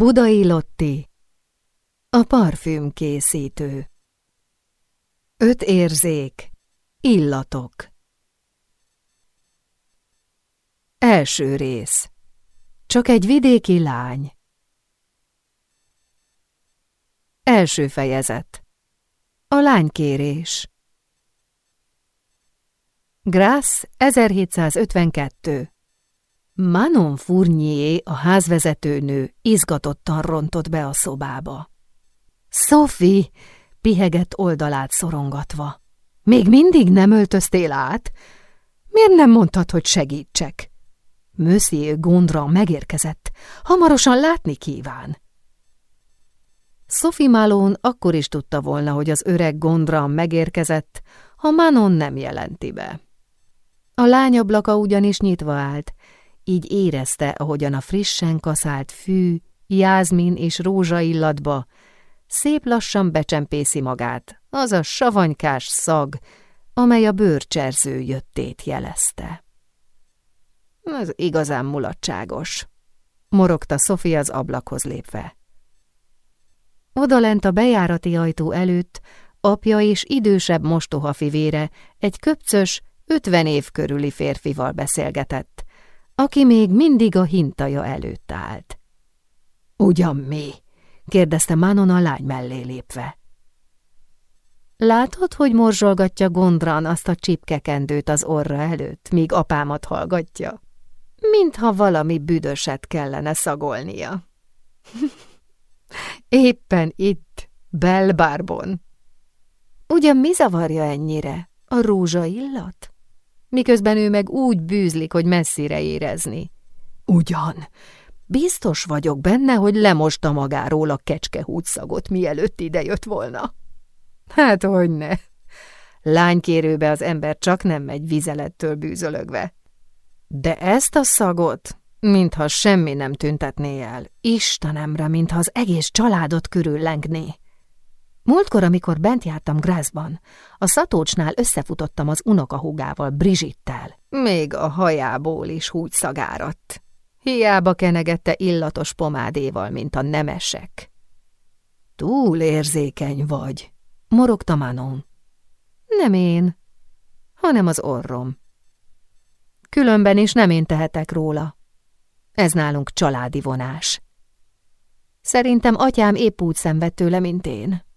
Budai Lotti A parfüm készítő. Öt érzék Illatok. Első rész. Csak egy vidéki lány. Első fejezet. A lánykérés. Grász 1752 Manon Fournier, a házvezetőnő, izgatottan rontott be a szobába. Sophie, pihegett oldalát szorongatva. Még mindig nem öltöztél át? Miért nem mondtad, hogy segítsek? Monsieur Gondra megérkezett. Hamarosan látni kíván. Sophie Malone akkor is tudta volna, hogy az öreg Gondra megérkezett, ha Manon nem jelenti be. A lányablaka ugyanis nyitva állt, így érezte, ahogyan a frissen kaszált fű, jázmin és rózsa illatba szép lassan becsempészi magát, az a savanykás szag, amely a bőrcserző jöttét jelezte. Ez igazán mulatságos, morogta Sofia az ablakhoz lépve. Odalent a bejárati ajtó előtt apja és idősebb mostoha fivére egy köpcös, ötven év körüli férfival beszélgetett, aki még mindig a hintaja előtt állt. Ugyan mi? kérdezte Manon a lány mellé lépve. Látod, hogy morzsolgatja Gondran azt a csipkekendőt az orra előtt, míg apámat hallgatja? Mintha valami büdöset kellene szagolnia. Éppen itt, Belbárbon. Ugyan mi zavarja ennyire? A rózsa illat? Miközben ő meg úgy bűzlik, hogy messzire érezni. Ugyan, biztos vagyok benne, hogy lemosta magáról a kecskehútszagot, mielőtt idejött volna. Hát, hogy ne. Lánykérőbe az ember csak nem megy vizelettől bűzölögve. De ezt a szagot, mintha semmi nem tüntetné el, Istenemre, mintha az egész családot körüllengné. Múltkor, amikor bent jártam Grászban, a szatócsnál összefutottam az unokahúgával, Brizsittel. Még a hajából is húgy szagáradt. Hiába kenegette illatos pomádéval, mint a nemesek. Túl érzékeny vagy, morogta Manon. Nem én, hanem az orrom. Különben is nem én tehetek róla. Ez nálunk családi vonás. Szerintem atyám épp úgy szenved tőle, mint én.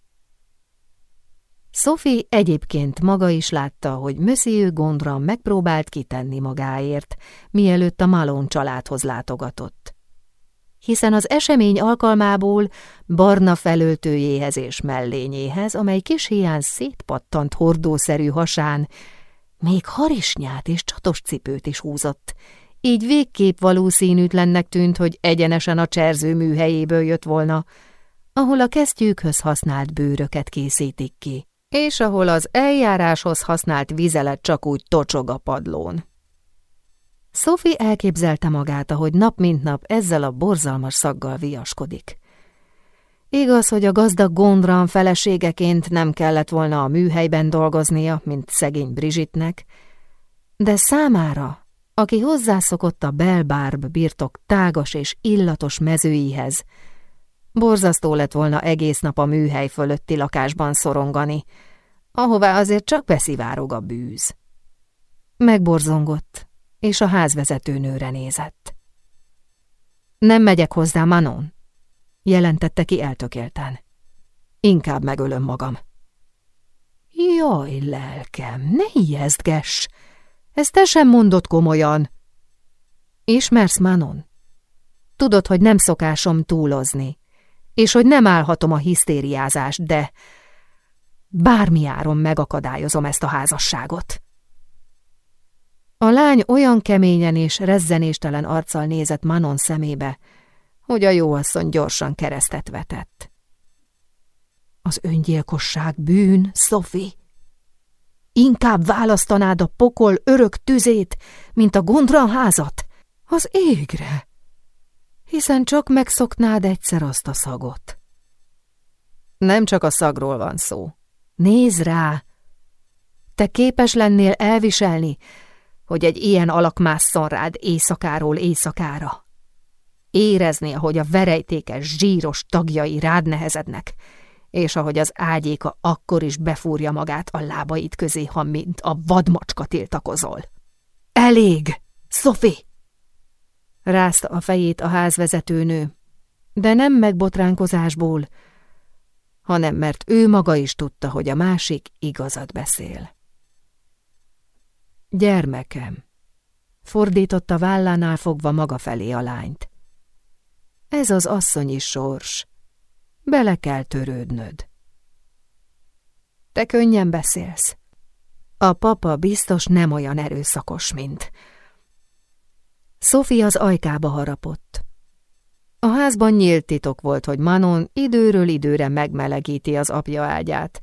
Sophie egyébként maga is látta, hogy Monsieur Gondra megpróbált kitenni magáért, mielőtt a Malon családhoz látogatott. Hiszen az esemény alkalmából barna felöltőjéhez és mellényéhez, amely kis hián szétpattant hordószerű hasán, még harisnyát és csatos cipőt is húzott, így végképp valószínűtlennek tűnt, hogy egyenesen a cserző műhelyéből jött volna, ahol a kesztyűkhöz használt bőröket készítik ki és ahol az eljáráshoz használt vizelet csak úgy tocsog a padlón. Sophie elképzelte magát, ahogy nap mint nap ezzel a borzalmas szaggal viaskodik. Igaz, hogy a gazdag Gondran feleségeként nem kellett volna a műhelyben dolgoznia, mint szegény Brizsitnek, de számára, aki hozzászokott a Belbárb birtok tágas és illatos mezőihez, Borzasztó lett volna egész nap a műhely fölötti lakásban szorongani, ahová azért csak beszivárog a bűz. Megborzongott, és a házvezetőnőre nézett. Nem megyek hozzá, Manon, jelentette ki eltökélten. Inkább megölöm magam. Jaj, lelkem, ne ijesztgess! Ezt te sem mondott komolyan. Ismersz, Manon? Tudod, hogy nem szokásom túlozni és hogy nem állhatom a hisztériázást, de bármi áron megakadályozom ezt a házasságot. A lány olyan keményen és rezzenéstelen arccal nézett Manon szemébe, hogy a jóasszony gyorsan keresztet vetett. Az öngyilkosság bűn, Sophie. Inkább választanád a pokol örök tüzét, mint a gondran házat? Az égre! Hiszen csak megszoknád egyszer azt a szagot. Nem csak a szagról van szó. Nézd rá! Te képes lennél elviselni, hogy egy ilyen alak másszon rád éjszakáról éjszakára. érezni, ahogy a verejtékes, zsíros tagjai rád nehezednek, és ahogy az ágyéka akkor is befúrja magát a lábaid közé, ha mint a vadmacska tiltakozol. Elég! Sophie! Rázta a fejét a házvezetőnő, de nem megbotránkozásból, hanem mert ő maga is tudta, hogy a másik igazat beszél. Gyermekem, fordította vállánál fogva maga felé a lányt. Ez az asszonyi sors. Bele kell törődnöd. Te könnyen beszélsz. A papa biztos nem olyan erőszakos, mint... Sophie az ajkába harapott. A házban nyílt titok volt, hogy Manon időről időre megmelegíti az apja ágyát,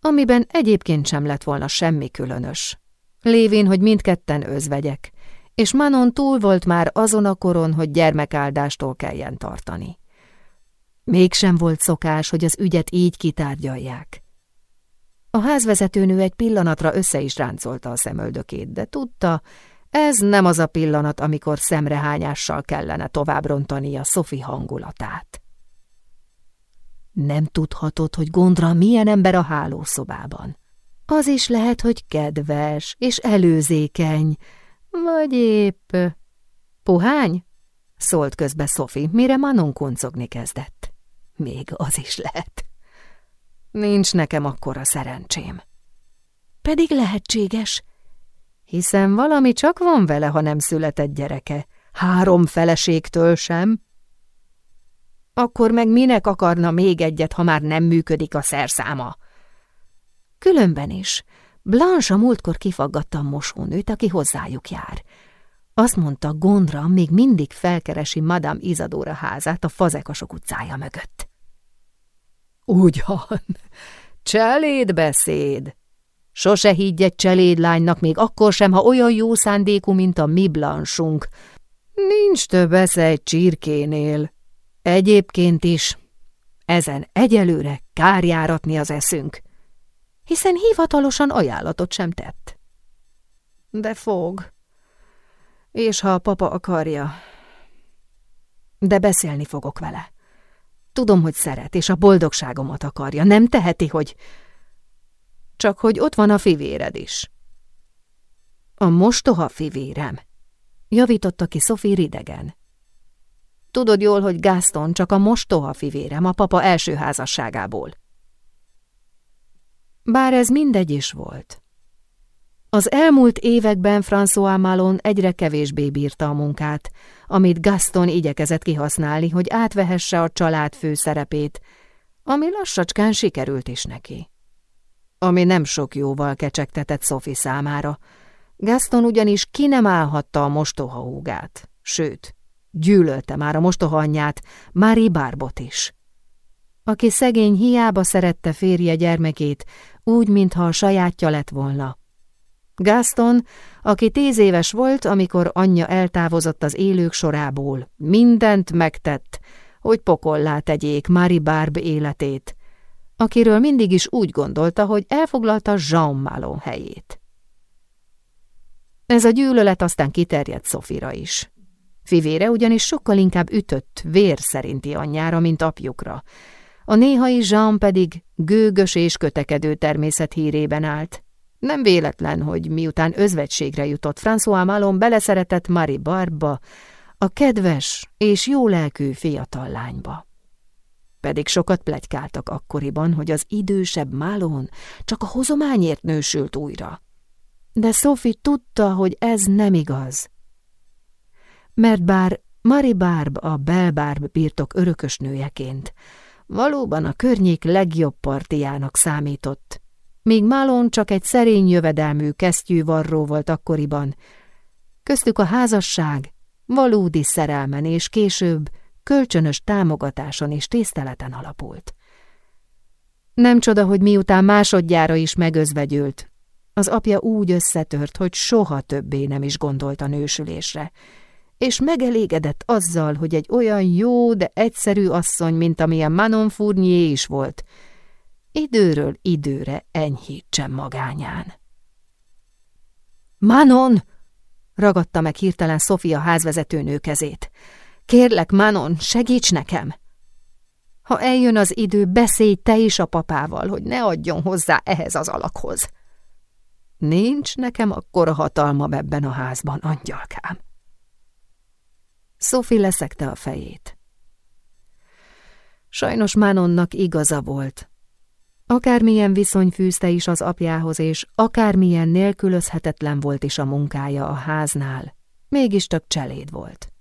amiben egyébként sem lett volna semmi különös. Lévén, hogy mindketten özvegyek, és Manon túl volt már azon a koron, hogy gyermekáldástól kelljen tartani. Mégsem volt szokás, hogy az ügyet így kitárgyalják. A házvezetőnő egy pillanatra össze is ráncolta a szemöldökét, de tudta, ez nem az a pillanat, amikor szemrehányással kellene tovább rontani a Szofi hangulatát. Nem tudhatod, hogy Gondra milyen ember a hálószobában. Az is lehet, hogy kedves és előzékeny, vagy épp... Puhány? Szólt közbe Szofi, mire Manon kuncogni kezdett. Még az is lehet. Nincs nekem akkora szerencsém. Pedig lehetséges, hiszen valami csak van vele, ha nem született gyereke. Három feleségtől sem. Akkor meg minek akarna még egyet, ha már nem működik a szerszáma? Különben is. Blanche a múltkor kifaggatta a mosónőt, aki hozzájuk jár. Azt mondta, Gondra még mindig felkeresi Madame Izadora házát a Fazekasok utcája mögött. Ugyan, cselédbeszéd, Sose higgy egy cselédlánynak, még akkor sem, ha olyan jó szándékú, mint a mi blansunk. Nincs több esze egy csirkénél. Egyébként is ezen egyelőre kár járatni az eszünk, hiszen hivatalosan ajánlatot sem tett. De fog. És ha a papa akarja, de beszélni fogok vele. Tudom, hogy szeret, és a boldogságomat akarja. Nem teheti, hogy csak hogy ott van a fivéred is. A mostoha fivérem, javította ki Sophie ridegen. Tudod jól, hogy Gaston csak a mostoha fivérem a papa első házasságából. Bár ez mindegy is volt. Az elmúlt években François Malon egyre kevésbé bírta a munkát, amit Gaston igyekezett kihasználni, hogy átvehesse a család főszerepét, ami lassacskán sikerült is neki ami nem sok jóval kecsegtetett Sophie számára. Gaston ugyanis ki nem állhatta a mostoha húgát, sőt, gyűlölte már a mostoha anyját, Marie Barbot is. Aki szegény hiába szerette férje gyermekét, úgy, mintha a sajátja lett volna. Gaston, aki tíz éves volt, amikor anyja eltávozott az élők sorából, mindent megtett, hogy pokollá tegyék Marie Barb életét, akiről mindig is úgy gondolta, hogy elfoglalta Jean Malon helyét. Ez a gyűlölet aztán kiterjedt Szofira is. Fivére ugyanis sokkal inkább ütött, vér szerinti anyjára, mint apjukra. A néhai Jean pedig gőgös és kötekedő természet hírében állt. Nem véletlen, hogy miután özvegységre jutott François Malon beleszeretett Marie Barba, a kedves és lelkű fiatal lányba pedig sokat plegykáltak akkoriban, hogy az idősebb Málón csak a hozományért nősült újra. De Sophie tudta, hogy ez nem igaz. Mert bár Mari Barb a Belbarb birtok örökös nőjeként valóban a környék legjobb partiának számított, míg Malon csak egy szerény jövedelmű kesztyűvarró volt akkoriban, köztük a házasság valódi szerelmen és később kölcsönös támogatáson és tiszteleten alapult. Nem csoda, hogy miután másodjára is megözvegyült, az apja úgy összetört, hogy soha többé nem is gondolt a nősülésre, és megelégedett azzal, hogy egy olyan jó, de egyszerű asszony, mint amilyen Manon Fournier is volt, időről időre enyhítsen magányán. Manon! ragadta meg hirtelen Sofia házvezetőnő kezét. Kérlek, Manon, segíts nekem! Ha eljön az idő, beszélj te is a papával, hogy ne adjon hozzá ehhez az alakhoz. Nincs nekem akkora hatalmam ebben a házban, angyalkám. Sophie leszekte a fejét. Sajnos Manonnak igaza volt. Akármilyen viszony fűzte is az apjához, és akármilyen nélkülözhetetlen volt is a munkája a háznál, mégis csak cseléd volt.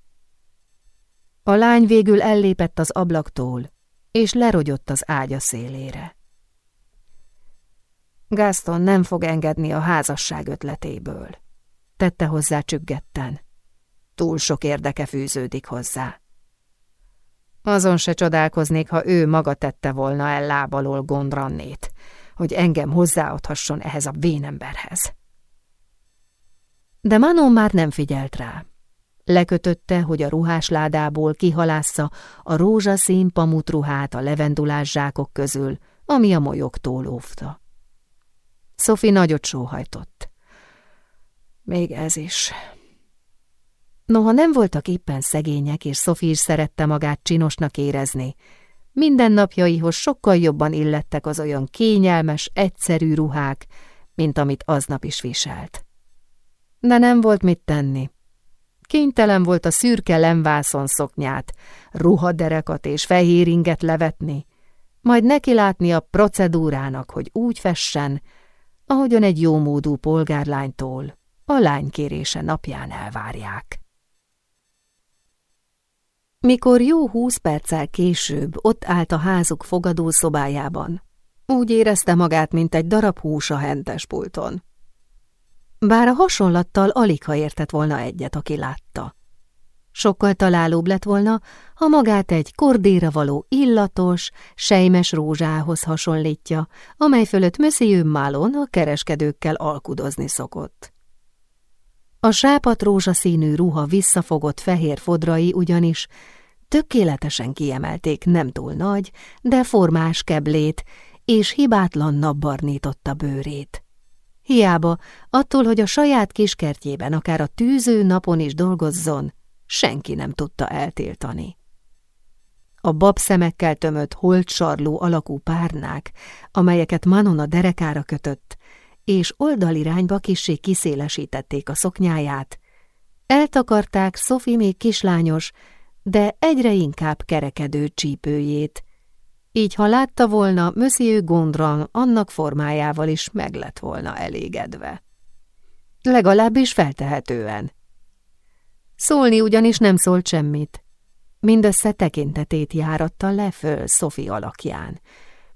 A lány végül ellépett az ablaktól, és lerogyott az ágya szélére. Gaston nem fog engedni a házasság ötletéből, tette hozzá csüggetten. Túl sok érdeke fűződik hozzá. Azon se csodálkoznék, ha ő maga tette volna el lábalól gondrannét, hogy engem hozzáadhasson ehhez a vénemberhez. De Manon már nem figyelt rá. Lekötötte, hogy a ruhásládából kihalásza a rózsaszín pamutruhát a levendulás zsákok közül, ami a molyogtól óvta. Sophie nagyot sóhajtott. Még ez is. Noha nem voltak éppen szegények, és Sophie is szerette magát csinosnak érezni, minden napjaihoz sokkal jobban illettek az olyan kényelmes, egyszerű ruhák, mint amit aznap is viselt. De nem volt mit tenni. Kénytelen volt a szürke lemvászon szoknyát, ruhaderekat és fehér inget levetni, majd neki látni a procedúrának, hogy úgy fessen, ahogyan egy jómódú polgárlánytól a lánykérése napján elvárják. Mikor jó húsz perccel később ott állt a házuk fogadószobájában, úgy érezte magát, mint egy darab hús a hentes pulton. Bár a hasonlattal alig ha értett volna egyet, aki látta. Sokkal találóbb lett volna, ha magát egy kordéra való illatos, sejmes rózsához hasonlítja, amely fölött Monsieur Malon a kereskedőkkel alkudozni szokott. A sápat rózsaszínű ruha visszafogott fehér fodrai ugyanis tökéletesen kiemelték nem túl nagy, de formás keblét, és hibátlan napbarnította bőrét. Hiába, attól, hogy a saját kiskertjében akár a tűző napon is dolgozzon, senki nem tudta eltiltani. A babszemekkel tömött holtsarló alakú párnák, amelyeket Manon a derekára kötött, és oldalirányba kissé kiszélesítették a szoknyáját, eltakarták Sophie még kislányos, de egyre inkább kerekedő csípőjét, így ha látta volna, Monsieur Gondran annak formájával is meg lett volna elégedve. Legalábbis feltehetően. Szólni ugyanis nem szólt semmit. Mindössze tekintetét járatta le föl Szofi alakján,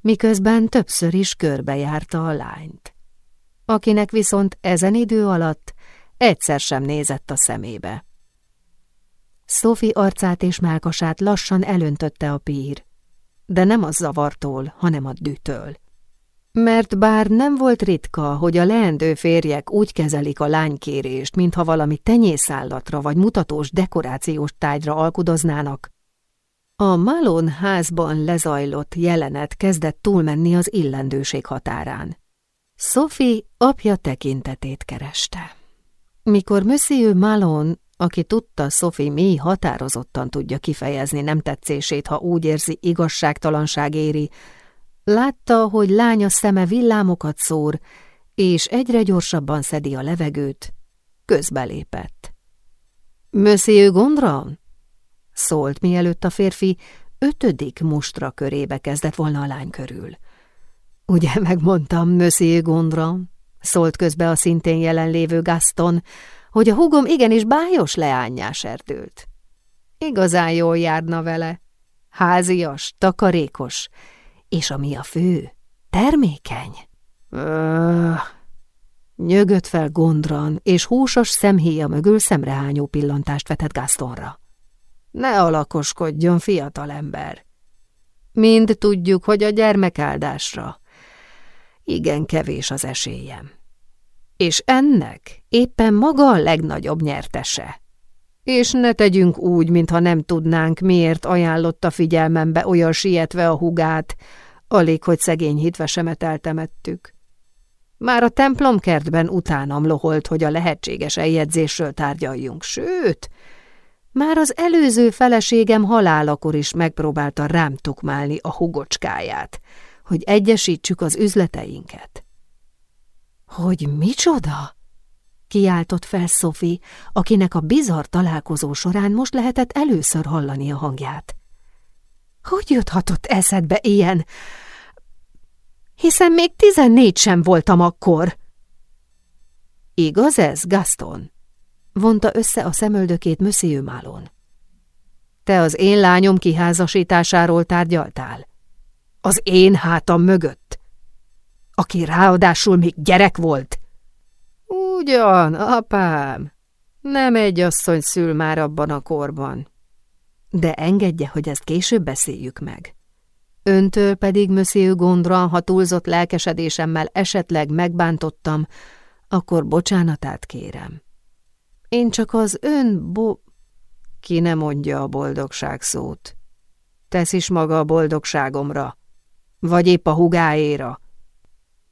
miközben többször is körbejárta a lányt. Akinek viszont ezen idő alatt egyszer sem nézett a szemébe. Szofi arcát és mákasát lassan elöntötte a pír, de nem a zavartól, hanem a dűtől. Mert bár nem volt ritka, hogy a leendő férjek úgy kezelik a lánykérést, mintha valami tenyészállatra vagy mutatós dekorációs tájra alkudoznának, a Malon házban lezajlott jelenet kezdett túlmenni az illendőség határán. Sophie apja tekintetét kereste. Mikor Monsieur Malon, aki tudta, Sophie mély határozottan tudja kifejezni nem tetszését, ha úgy érzi, igazságtalanság éri, Látta, hogy lánya szeme villámokat szór, és egyre gyorsabban szedi a levegőt. Közbelépett. Monsieur Gondran? Szólt, mielőtt a férfi ötödik mustra körébe kezdett volna a lány körül. Ugye megmondtam, Monsieur Gondran? Szólt közbe a szintén jelenlévő Gaston, hogy a hugom igenis bájos leányás erdült. Igazán jól járna vele. Házias, takarékos, és ami a fő, termékeny. Öh. Nyögött fel gondran, és húsos szemhéja mögül szemrehányó pillantást vetett Gastonra. Ne alakoskodjon, fiatalember! Mind tudjuk, hogy a gyermekáldásra igen kevés az esélyem. És ennek éppen maga a legnagyobb nyertese. És ne tegyünk úgy, mintha nem tudnánk, miért ajánlotta figyelmembe olyan sietve a hugát, alig, hogy szegény hitvesemet eltemettük. Már a templomkertben utánam loholt, hogy a lehetséges eljegyzésről tárgyaljunk, sőt, Már az előző feleségem halálakor is megpróbálta rám tukmálni a hugocskáját, hogy egyesítsük az üzleteinket. Hogy micsoda? Kiáltott fel Sophie, akinek a bizarr találkozó során most lehetett először hallani a hangját. Hogy juthatott eszedbe ilyen? Hiszen még tizennégy sem voltam akkor. Igaz ez, Gaston? Vonta össze a szemöldökét Monsieur Malon. Te az én lányom kiházasításáról tárgyaltál? Az én hátam mögött? Aki ráadásul még gyerek volt? Ugyan, apám. Nem egy asszony szül már abban a korban. De engedje, hogy ezt később beszéljük meg. Öntől pedig, Monsieur Gondran, ha túlzott lelkesedésemmel esetleg megbántottam, akkor bocsánatát kérem. Én csak az ön bo... Ki ne mondja a boldogság szót. Tesz is maga a boldogságomra, vagy épp a hugáéra.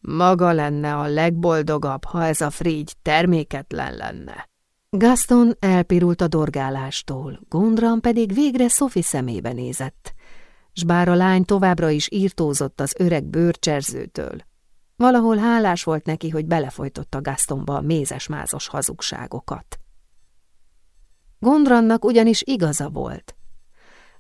Maga lenne a legboldogabb, ha ez a frígy terméketlen lenne. Gaston elpirult a dorgálástól, Gondran pedig végre Sophie szemébe nézett, s bár a lány továbbra is írtózott az öreg bőrcserzőtől. Valahol hálás volt neki, hogy belefolytotta Gastonba a mézes-mázos hazugságokat. Gondrannak ugyanis igaza volt.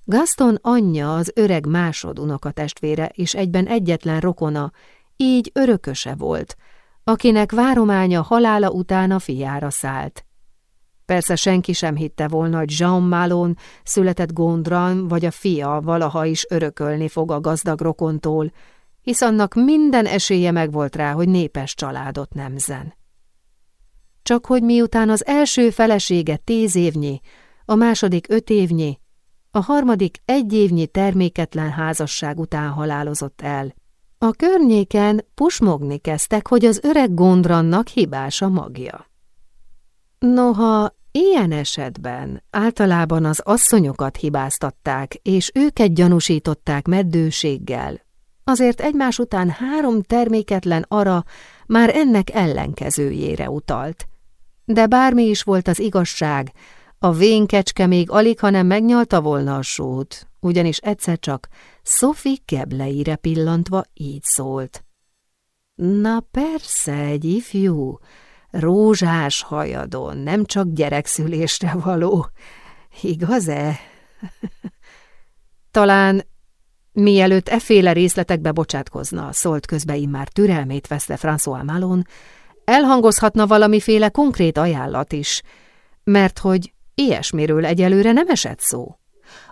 Gaston anyja az öreg másod unokatestvére és egyben egyetlen rokona, így örököse volt, akinek várománya halála után a fiára szállt. Persze senki sem hitte volna, hogy Jean Malon született Gondran vagy a fia valaha is örökölni fog a gazdag rokontól, hisz annak minden esélye megvolt rá, hogy népes családot nemzen. Csak hogy miután az első felesége tíz évnyi, a második öt évnyi, a harmadik egy évnyi terméketlen házasság után halálozott el, a környéken pusmogni kezdtek, hogy az öreg gondrannak hibás a magja. Noha ilyen esetben általában az asszonyokat hibáztatták, és őket gyanúsították meddőséggel, azért egymás után három terméketlen ara már ennek ellenkezőjére utalt. De bármi is volt az igazság, a vénkecske még alig, hanem megnyalta volna a sót, ugyanis egyszer csak Sophie kebleire pillantva így szólt. Na persze, egy ifjú, rózsás hajadon, nem csak gyerekszülésre való. Igaz-e? Talán mielőtt efféle részletekbe bocsátkozna, szólt közbe immár türelmét veszte François Malon, elhangozhatna valamiféle konkrét ajánlat is, mert hogy ilyesmiről egyelőre nem esett szó.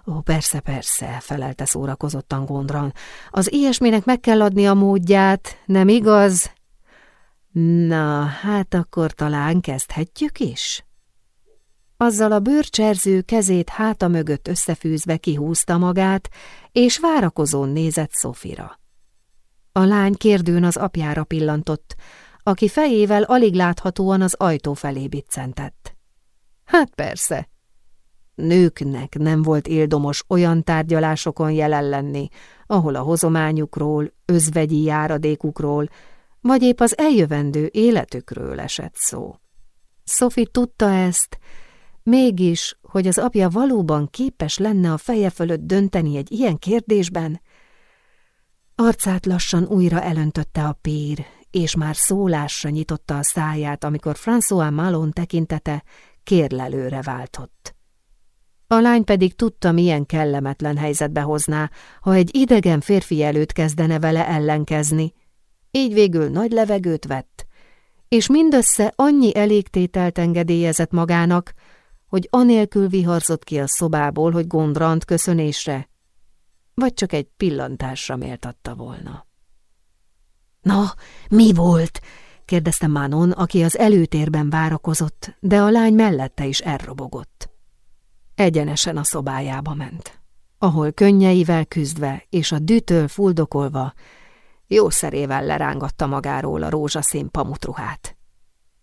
Ó, persze, persze, felelte szórakozottan Gondran. Az ilyesminek meg kell adni a módját, nem igaz? Na, hát akkor talán kezdhetjük is? Azzal a bőrcserző kezét háta mögött összefűzve kihúzta magát, és várakozón nézett Szofira. A lány kérdőn az apjára pillantott, aki fejével alig láthatóan az ajtó felé biccentett. Hát persze, Nőknek nem volt éldomos olyan tárgyalásokon jelen lenni, ahol a hozományukról, özvegyi járadékukról, vagy épp az eljövendő életükről esett szó. Sophie tudta ezt, mégis, hogy az apja valóban képes lenne a feje fölött dönteni egy ilyen kérdésben, arcát lassan újra elöntötte a pír, és már szólásra nyitotta a száját, amikor François Malon tekintete kérlelőre váltott. A lány pedig tudta, milyen kellemetlen helyzetbe hozná, ha egy idegen férfi előtt kezdene vele ellenkezni. Így végül nagy levegőt vett, és mindössze annyi elégtételt engedélyezett magának, hogy anélkül viharzott ki a szobából, hogy Gondrant köszönésre, vagy csak egy pillantásra méltatta volna. – Na, mi volt? – kérdezte Manon, aki az előtérben várakozott, de a lány mellette is elrobogott. Egyenesen a szobájába ment, ahol könnyeivel küzdve és a dűtől fuldokolva jószerével lerángatta magáról a rózsaszín pamutruhát.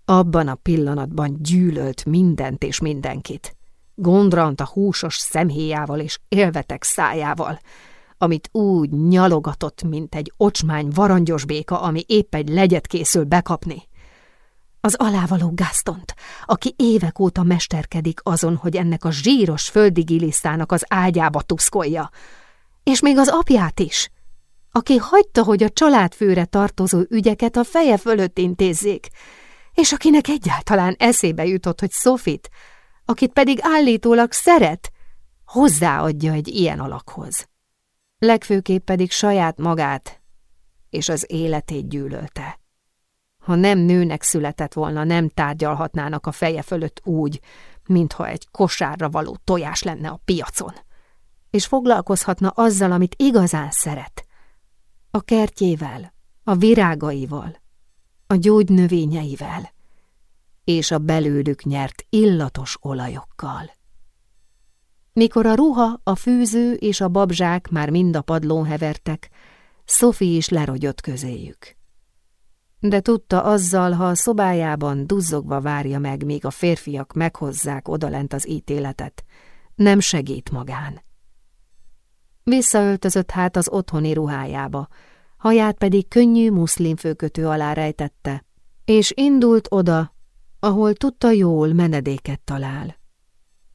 Abban a pillanatban gyűlölt mindent és mindenkit. Gondrant a húsos szemhéjával és élvetek szájával, amit úgy nyalogatott, mint egy ocsmány varangyos béka, ami épp egy legyet készül bekapni. Az alávaló Gastont, aki évek óta mesterkedik azon, hogy ennek a zsíros földi gilisztának az ágyába tuszkolja. És még az apját is, aki hagyta, hogy a családfőre tartozó ügyeket a feje fölött intézzék, és akinek egyáltalán eszébe jutott, hogy Sofit, akit pedig állítólag szeret, hozzáadja egy ilyen alakhoz. Legfőképp pedig saját magát és az életét gyűlölte. Ha nem nőnek született volna, nem tárgyalhatnának a feje fölött úgy, mintha egy kosárra való tojás lenne a piacon, és foglalkozhatna azzal, amit igazán szeret. A kertjével, a virágaival, a gyógynövényeivel, és a belőlük nyert illatos olajokkal. Mikor a ruha, a fűző és a babzsák már mind a padlón hevertek, Sophie is lerogyott közéjük. De tudta azzal, ha a szobájában duzzogva várja meg, míg a férfiak meghozzák odalent az ítéletet, nem segít magán. Visszaöltözött hát az otthoni ruhájába, haját pedig könnyű muszlim főkötő alá rejtette, és indult oda, ahol tudta jól menedéket talál.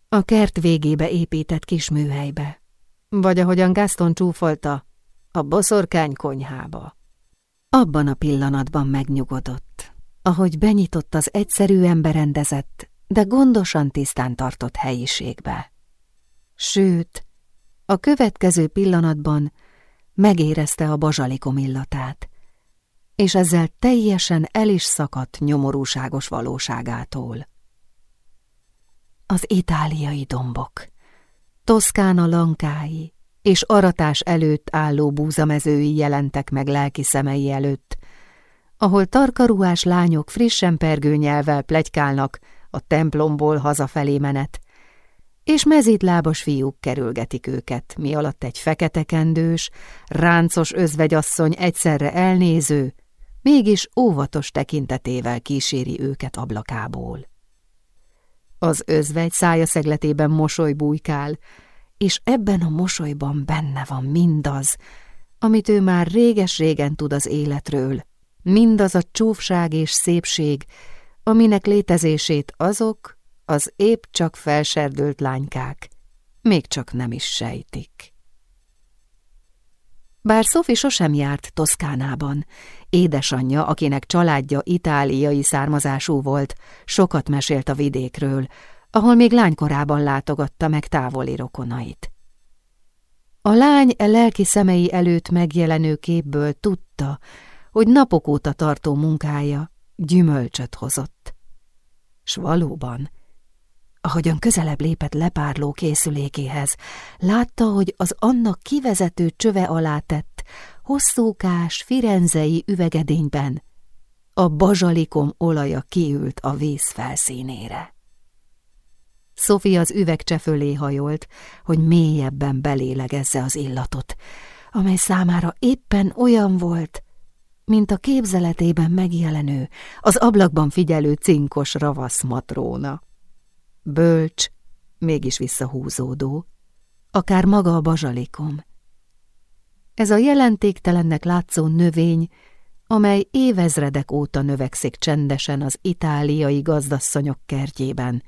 A kert végébe épített kis műhelybe, vagy ahogyan Gaston csúfolta, a boszorkány konyhába. Abban a pillanatban megnyugodott, ahogy benyitott az egyszerűen berendezett, de gondosan tisztán tartott helyiségbe. Sőt, a következő pillanatban megérezte a bazsalikom illatát, és ezzel teljesen el is szakadt nyomorúságos valóságától. Az itáliai dombok, Toszkána lankái és aratás előtt álló búzamezői jelentek meg lelki szemei előtt, ahol tarkaruhás lányok frissen pergő nyelvvel plegykálnak a templomból hazafelé menet, és mezítlábas fiúk kerülgetik őket, mi alatt egy fekete kendős, ráncos özvegyasszony egyszerre elnéző, mégis óvatos tekintetével kíséri őket ablakából. Az özvegy szája szegletében mosoly bújkál, és ebben a mosolyban benne van mindaz, amit ő már réges-régen tud az életről, mindaz a csúfság és szépség, aminek létezését azok, az épp csak felserdült lánykák, még csak nem is sejtik. Bár Sophie sosem járt Toszkánában, édesanyja, akinek családja itáliai származású volt, sokat mesélt a vidékről, ahol még lánykorában látogatta meg távoli rokonait. A lány e lelki szemei előtt megjelenő képből tudta, hogy napok óta tartó munkája gyümölcsöt hozott. S valóban, ahogyan közelebb lépett lepárló készülékéhez, látta, hogy az annak kivezető csöve alá tett, hosszúkás, firenzei üvegedényben a bazsalikom olaja kiült a víz felszínére. Sophie az üvegcse fölé hajolt, hogy mélyebben belélegezze az illatot, amely számára éppen olyan volt, mint a képzeletében megjelenő, az ablakban figyelő cinkos ravasz matróna. Bölcs, mégis visszahúzódó, akár maga a bazsalikom. Ez a jelentéktelennek látszó növény, amely évezredek óta növekszik csendesen az itáliai gazdasszonyok kertjében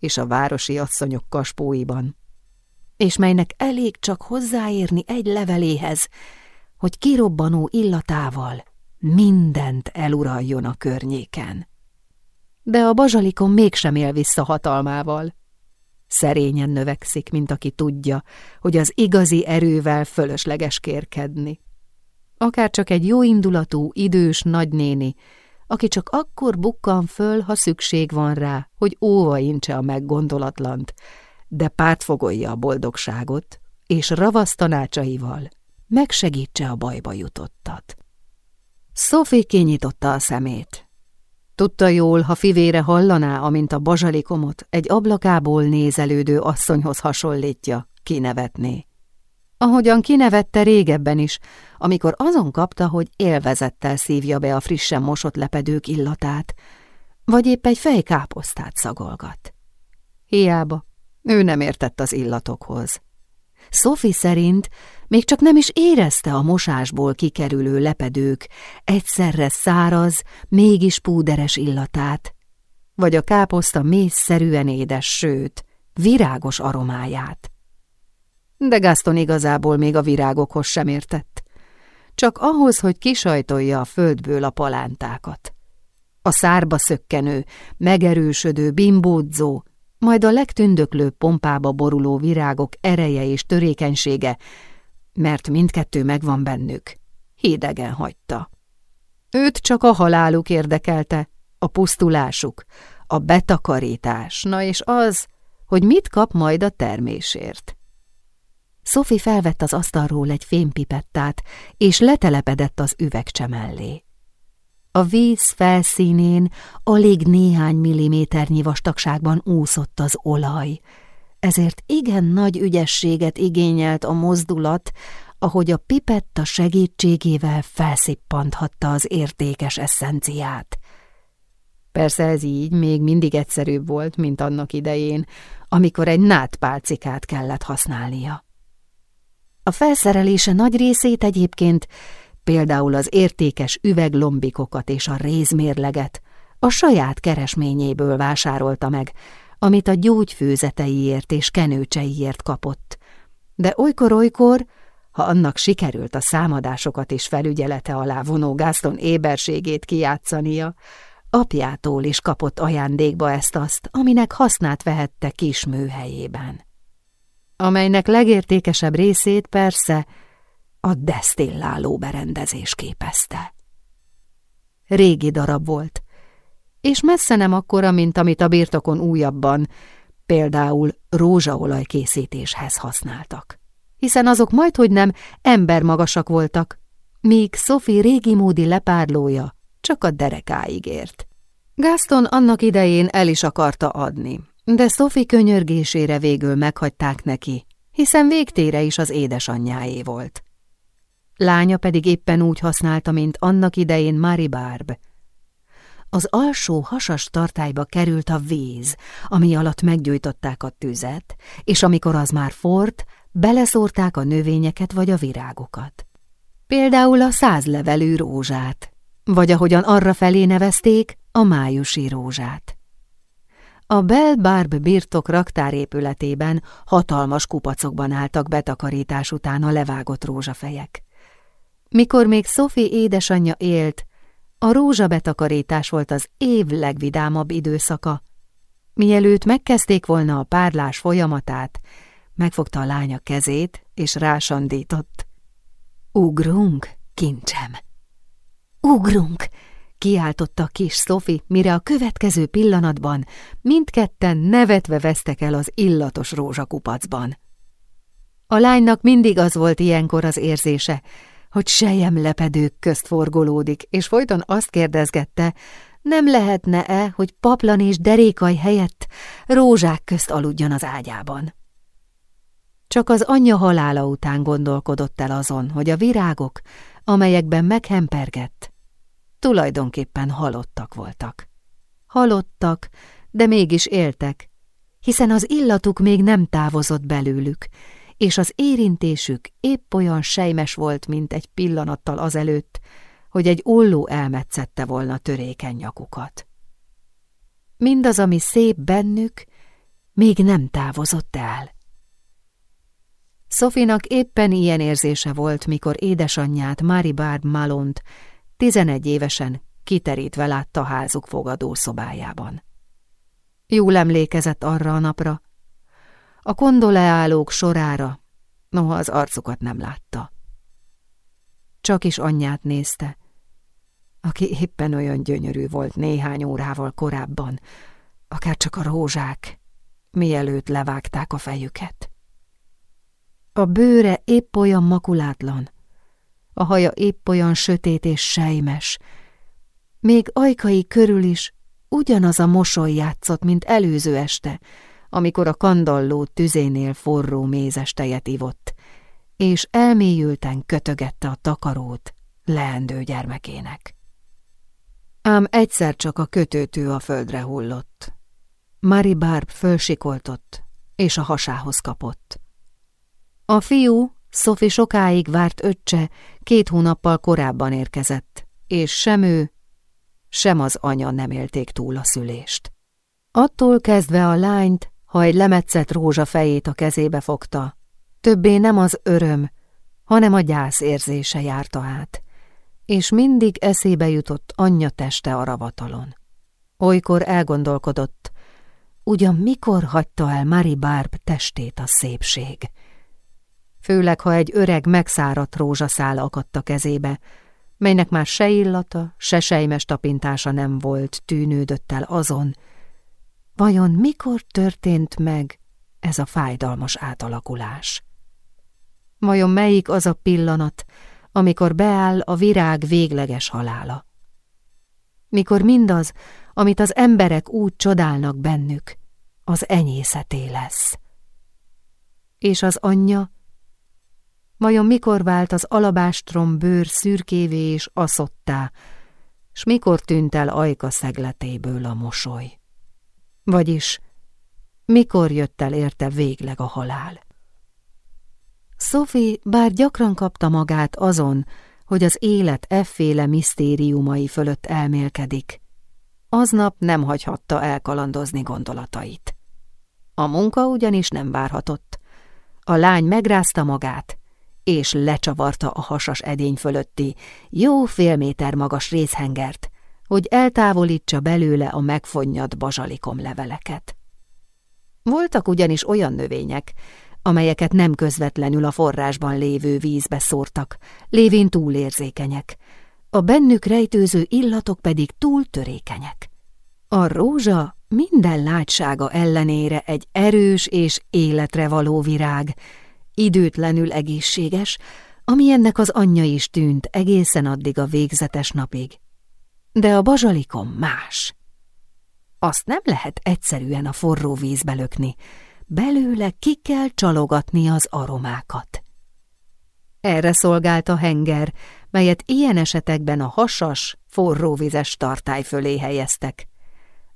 és a városi asszonyok kaspóiban, és melynek elég csak hozzáérni egy leveléhez, hogy kirobbanó illatával mindent eluraljon a környéken. De a bazsalikon mégsem él vissza hatalmával. Szerényen növekszik, mint aki tudja, hogy az igazi erővel fölösleges kérkedni. Akár csak egy jóindulatú, idős nagynéni, aki csak akkor bukkan föl, ha szükség van rá, hogy óva incse a meggondolatlant, de pártfogolja a boldogságot, és ravasz tanácsaival megsegítse a bajba jutottat. Sophie kinyitotta a szemét. Tudta jól, ha fivére hallaná, amint a bazsalikomot egy ablakából nézelődő asszonyhoz hasonlítja, kinevetné. Ahogyan kinevette régebben is, amikor azon kapta, hogy élvezettel szívja be a frissen mosott lepedők illatát, vagy épp egy fejkáposztát szagolgat. Hiába, ő nem értett az illatokhoz. Sophie szerint még csak nem is érezte a mosásból kikerülő lepedők egyszerre száraz, mégis púderes illatát, vagy a káposzta mészszerűen édes, sőt, virágos aromáját. De Gaston igazából még a virágokhoz sem értett, csak ahhoz, hogy kisajtolja a földből a palántákat. A szárba szökkenő, megerősödő, bimbódzó, majd a legtündöklő pompába boruló virágok ereje és törékenysége, mert mindkettő megvan bennük, hidegen hagyta. Őt csak a haláluk érdekelte, a pusztulásuk, a betakarítás, na és az, hogy mit kap majd a termésért. Sophie felvett az asztalról egy fémpipettát, és letelepedett az üvegcse mellé. A víz felszínén alig néhány milliméternyi vastagságban úszott az olaj, ezért igen nagy ügyességet igényelt a mozdulat, ahogy a pipetta segítségével felszippanthatta az értékes eszenciát. Persze ez így még mindig egyszerűbb volt, mint annak idején, amikor egy nátpálcikát kellett használnia. A felszerelése nagy részét egyébként, például az értékes üveglombikokat és a rézmérleget, a saját keresményéből vásárolta meg, amit a gyógyfőzeteiért és kenőcseiért kapott. De olykor-olykor, ha annak sikerült a számadásokat és felügyelete alá vonó Gaston éberségét kijátszania, apjától is kapott ajándékba ezt-azt, aminek hasznát vehette kis műhelyében. Amelynek legértékesebb részét persze a desztilláló berendezés képezte. Régi darab volt, és messze nem akkora, mint amit a birtokon újabban, például rózsaolaj készítéshez használtak. Hiszen azok majdhogy nem embermagasak voltak, míg Sophie régi módi lepárlója csak a derekáig ért. Gaston annak idején el is akarta adni, de Sophie könyörgésére végül meghagyták neki, hiszen végtére is az édesanyjáé volt. Lánya pedig éppen úgy használta, mint annak idején Mari Barb, az alsó hasas tartályba került a víz, ami alatt meggyújtották a tüzet, és amikor az már fort, beleszórták a növényeket vagy a virágokat. Például a százlevelű rózsát, vagy ahogyan arra felé nevezték, a májusi rózsát. A Bell Barb birtok raktárépületében hatalmas kupacokban álltak betakarítás után a levágott rózsafejek. Mikor még Sophie édesanyja élt, a rózsabetakarítás volt az év legvidámabb időszaka. Mielőtt megkezdték volna a párlás folyamatát, megfogta a lánya kezét, és rásandított. Ugrunk, kincsem! Ugrunk! Kiáltotta kis Szofi, mire a következő pillanatban mindketten nevetve vesztek el az illatos rózsakupacban. A lánynak mindig az volt ilyenkor az érzése, hogy sejem lepedők közt forgolódik, és folyton azt kérdezgette, nem lehetne-e, hogy paplan és derékaj helyett rózsák közt aludjon az ágyában. Csak az anyja halála után gondolkodott el azon, hogy a virágok, amelyekben meghempergett, tulajdonképpen halottak voltak. Halottak, de mégis éltek, hiszen az illatuk még nem távozott belőlük, és az érintésük épp olyan sejmes volt, mint egy pillanattal azelőtt, hogy egy olló elmetszette volna törékeny nyakukat. Mindaz, ami szép bennük, még nem távozott el. Szofinak éppen ilyen érzése volt, mikor édesanyját, Mari Barb Malont, tizenegy évesen kiterítve látta házuk fogadószobájában. Jól emlékezett arra a napra, a kondoleálók sorára, noha az arcukat nem látta. Csak is anyját nézte, aki éppen olyan gyönyörű volt néhány órával korábban, akár csak a rózsák, mielőtt levágták a fejüket. A bőre épp olyan makulátlan, a haja épp olyan sötét és sejmes, még ajkai körül is ugyanaz a mosoly játszott, mint előző este, amikor a kandalló tüzénél forró mézes tejet ivott, és elmélyülten kötögette a takarót leendő gyermekének. Ám egyszer csak a kötőtő a földre hullott. Mari Barb fölsikoltott, és a hasához kapott. A fiú, Sophie sokáig várt öccse, két hónappal korábban érkezett, és sem ő, sem az anya nem élték túl a szülést. Attól kezdve a lányt, ha egy lemetszett rózsa fejét a kezébe fogta, többé nem az öröm, hanem a gyász érzése járta át, és mindig eszébe jutott anyja teste a ravatalon. Olykor elgondolkodott, ugyan mikor hagyta el Mari Barb testét a szépség. Főleg, ha egy öreg, megszáradt rózsaszál akadt a kezébe, melynek már se illata, se sejmes tapintása nem volt, tűnődött el azon, vajon mikor történt meg ez a fájdalmas átalakulás? Vajon melyik az a pillanat, amikor beáll a virág végleges halála? Mikor mindaz, amit az emberek úgy csodálnak bennük, az enyészeté lesz. És az anyja, vajon mikor vált az alabástrom bőr szürkévé és aszottá, s mikor tűnt el ajka szegletéből a mosoly? Vagyis, mikor jött el érte végleg a halál? Sophie bár gyakran kapta magát azon, hogy az élet efféle misztériumai fölött elmélkedik, aznap nem hagyhatta elkalandozni gondolatait. A munka ugyanis nem várhatott. A lány megrázta magát, és lecsavarta a hasas edény fölötti, jó fél méter magas részhengert, hogy eltávolítsa belőle a megfonnyad bazsalikom leveleket. Voltak ugyanis olyan növények, amelyeket nem közvetlenül a forrásban lévő vízbe szórtak, lévén túlérzékenyek, a bennük rejtőző illatok pedig túl törékenyek. A rózsa minden látsága ellenére egy erős és életre való virág, időtlenül egészséges, ami ennek az anyja is tűnt egészen addig a végzetes napig. De a bazsalikom más. Azt nem lehet egyszerűen a forró vízbe lökni, belőle ki kell csalogatni az aromákat. Erre szolgált a henger, melyet ilyen esetekben a hasas, forróvizes tartály fölé helyeztek.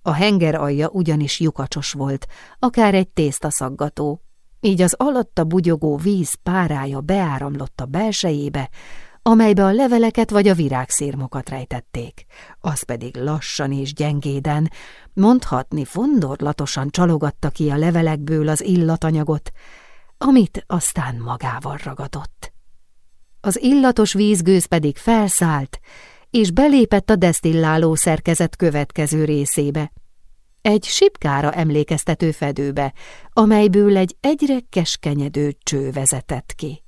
A henger alja ugyanis lyukacsos volt, akár egy tésztaszaggató, így az alatta bugyogó víz párája beáramlott a belsejébe, amelybe a leveleket vagy a virágszírmokat rejtették, az pedig lassan és gyengéden, mondhatni fondorlatosan csalogatta ki a levelekből az illatanyagot, amit aztán magával ragadott. Az illatos vízgőz pedig felszállt, és belépett a desztilláló szerkezet következő részébe, egy sipkára emlékeztető fedőbe, amelyből egy egyre keskenyedő cső vezetett ki.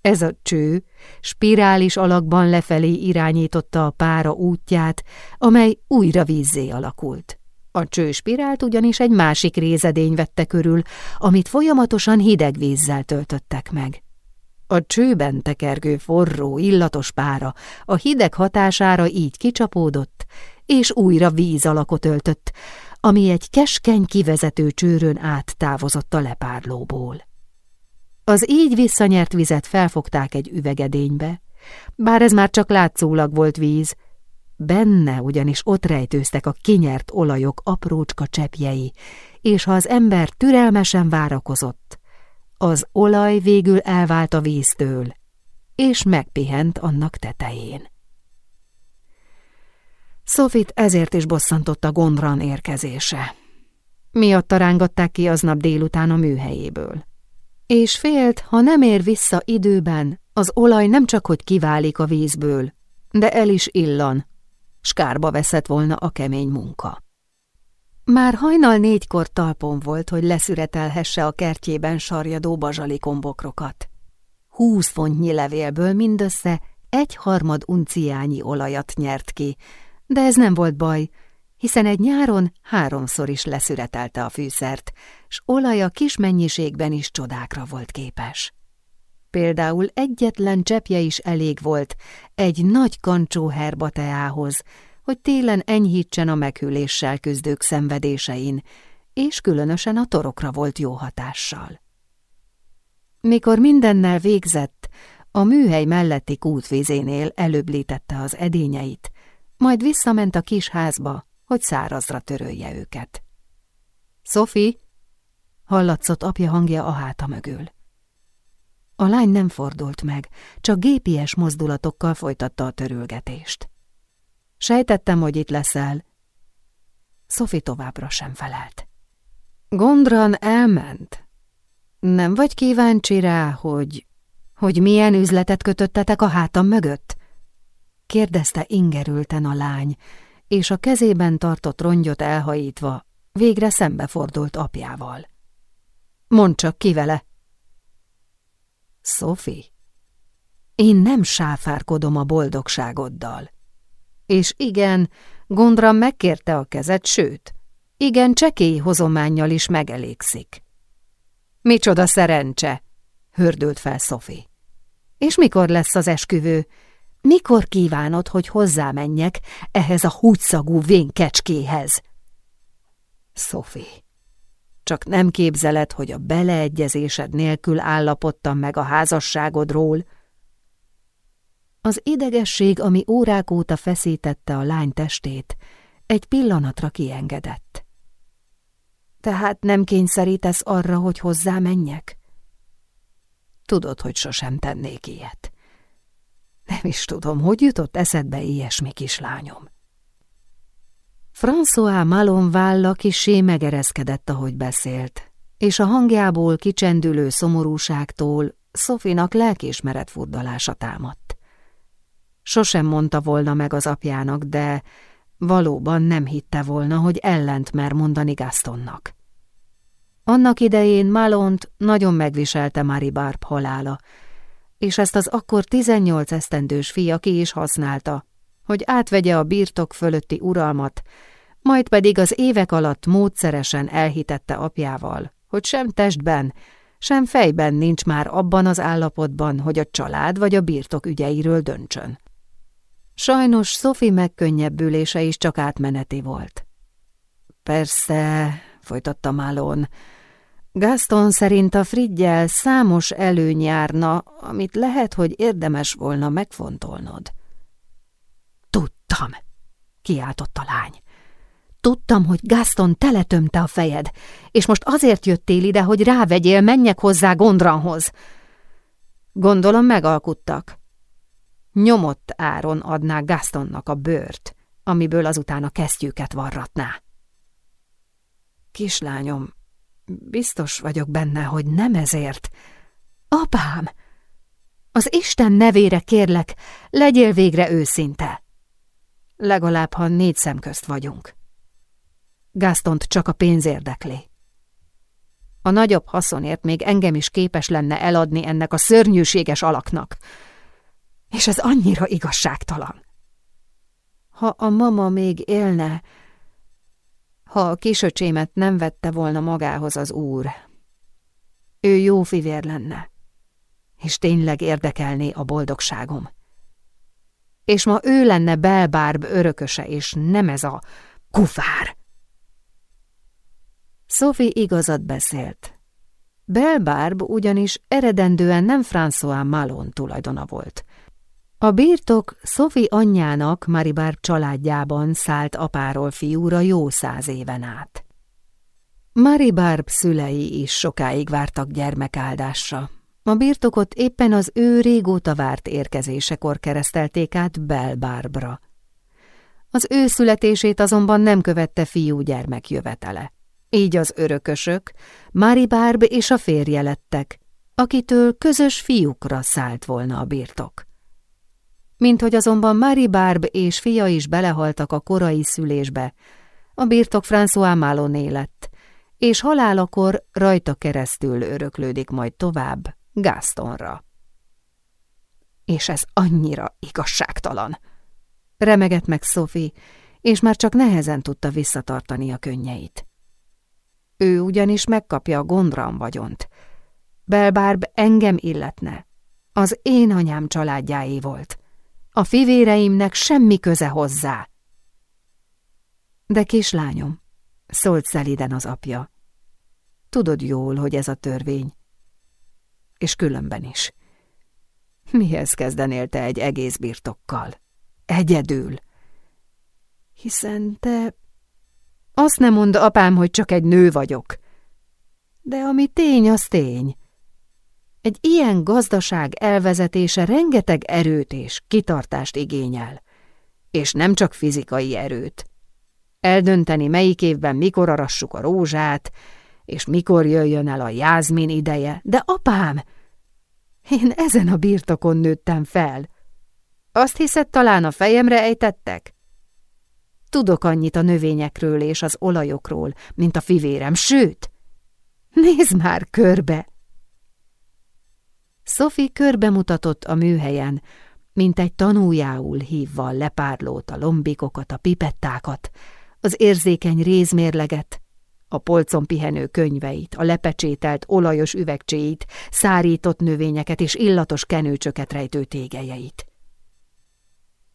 Ez a cső spirális alakban lefelé irányította a pára útját, amely újra vízzé alakult. A cső spirált ugyanis egy másik rézedény vette körül, amit folyamatosan hideg vízzel töltöttek meg. A csőben tekergő forró, illatos pára a hideg hatására így kicsapódott, és újra víz alakot öltött, ami egy keskeny kivezető csőrön át távozott a lepárlóból. Az így visszanyert vizet felfogták egy üvegedénybe, bár ez már csak látszólag volt víz, benne ugyanis ott rejtőztek a kinyert olajok aprócska csepjei, és ha az ember türelmesen várakozott, az olaj végül elvált a víztől, és megpihent annak tetején. Sofit ezért is bosszantotta Gondran érkezése. Miatta rángatták ki aznap délután a műhelyéből. És félt, ha nem ér vissza időben, az olaj nem csak hogy kiválik a vízből, de el is illan, s kárba veszett volna a kemény munka. Már hajnal négykor talpon volt, hogy leszüretelhesse a kertjében sarjadó bazsalikombokrokat. Húsz fontnyi levélből mindössze egy harmad unciányi olajat nyert ki, de ez nem volt baj, hiszen egy nyáron háromszor is leszüretelte a fűszert, s olaja kis mennyiségben is csodákra volt képes. Például egyetlen csepje is elég volt egy nagy kancsó herbateához, hogy télen enyhítsen a meghűléssel küzdők szenvedésein, és különösen a torokra volt jó hatással. Mikor mindennel végzett, a műhely melletti kútvízénél előbb az edényeit, majd visszament a kis házba, hogy szárazra törölje őket. Sophie, hallatszott apja hangja a háta mögül. A lány nem fordult meg, csak gépies mozdulatokkal folytatta a törülgetést. Sejtettem, hogy itt leszel. Sophie továbbra sem felelt. Gondran elment. Nem vagy kíváncsi rá, hogy... hogy milyen üzletet kötöttetek a hátam mögött? Kérdezte ingerülten a lány, és a kezében tartott rongyot elhajítva végre szembefordult apjával. Mondd csak ki vele! Sophie, én nem sáfárkodom a boldogságoddal. És igen, Gondra megkérte a kezed, sőt, igen, csekély hozománnyal is megelégszik. Micsoda szerencse, hördült fel Sophie. És mikor lesz az esküvő? Mikor kívánod, hogy hozzámenjek ehhez a húgyszagú vénkecskéhez? Sophie, csak nem képzeled, hogy a beleegyezésed nélkül állapodtam meg a házasságodról? Az idegesség, ami órák óta feszítette a lány testét, egy pillanatra kiengedett. Tehát nem kényszerítesz arra, hogy hozzá menjek? Tudod, hogy sosem tennék ilyet. Nem is tudom, hogy jutott eszedbe ilyesmi kislányom. François Malon válla kisé megereszkedett, ahogy beszélt, és a hangjából kicsendülő szomorúságtól Szofinak lelkismeret furdalása támadt. Sosem mondta volna meg az apjának, de valóban nem hitte volna, hogy ellent mer mondani Gastonnak. Annak idején Malont nagyon megviselte Mari Barb halála, és ezt az akkor 18 esztendős fia ki is használta, hogy átvegye a birtok fölötti uralmat, majd pedig az évek alatt módszeresen elhitette apjával, hogy sem testben, sem fejben nincs már abban az állapotban, hogy a család vagy a birtok ügyeiről döntsön. Sajnos Sophie megkönnyebbülése is csak átmeneti volt. Persze, folytatta Malon, Gaston szerint a Frigyel számos előny járna, amit lehet, hogy érdemes volna megfontolnod. Tudtam, kiáltott a lány. Tudtam, hogy Gaston teletömte a fejed, és most azért jöttél ide, hogy rávegyél, menjek hozzá Gondranhoz. Gondolom megalkuttak. Nyomott áron adná Gastonnak a bőrt, amiből azután a kesztyűket varratná. Kislányom, biztos vagyok benne, hogy nem ezért. Apám! Az Isten nevére kérlek, legyél végre őszinte. Legalább, ha négy szem közt vagyunk. Gastont csak a pénz érdekli. A nagyobb haszonért még engem is képes lenne eladni ennek a szörnyűséges alaknak. És ez annyira igazságtalan. Ha a mama még élne, ha a kisöcsémet nem vette volna magához az úr. Ő jó fivér lenne, és tényleg érdekelné a boldogságom. És ma ő lenne Belbárb örököse, és nem ez a kufár. Sophie igazat beszélt. Belbárb ugyanis eredendően nem François Malon tulajdona volt. A birtok Sophie anyjának Maribár családjában szállt apáról fiúra jó száz éven át. Maribarb szülei is sokáig vártak gyermekáldásra. A birtokot éppen az ő régóta várt érkezésekor keresztelték át Belbárbra. Az ő születését azonban nem követte fiú gyermek jövetele. Így az örökösök, Maribarb és a férje lettek, akitől közös fiúkra szállt volna a birtok. Mint hogy azonban Mari Barb és fia is belehaltak a korai szülésbe, a birtok François Maloné lett, és halálakor rajta keresztül öröklődik majd tovább Gastonra. És ez annyira igazságtalan! Remegett meg Sophie, és már csak nehezen tudta visszatartani a könnyeit. Ő ugyanis megkapja a gondram vagyont. Belbárb engem illetne. Az én anyám családjáé volt. A fivéreimnek semmi köze hozzá. De kislányom, szólt szeliden az apja. Tudod jól, hogy ez a törvény. És különben is. Mihez kezdenél te egy egész birtokkal? Egyedül. Hiszen te... Azt nem mond apám, hogy csak egy nő vagyok. De ami tény, az tény. Egy ilyen gazdaság elvezetése rengeteg erőt és kitartást igényel. És nem csak fizikai erőt. Eldönteni, melyik évben mikor arassuk a rózsát, és mikor jöjjön el a jázmin ideje. De apám! Én ezen a birtokon nőttem fel. Azt hiszed, talán a fejemre ejtettek? Tudok annyit a növényekről és az olajokról, mint a fivérem, sőt, nézd már körbe! Sophie körbe mutatott a műhelyen, mint egy tanújául hívva a lepárlót, a lombikokat, a pipettákat, az érzékeny rézmérleget, a polcon pihenő könyveit, a lepecsételt olajos üvegcséit, szárított növényeket és illatos kenőcsöket rejtő tégelyeit.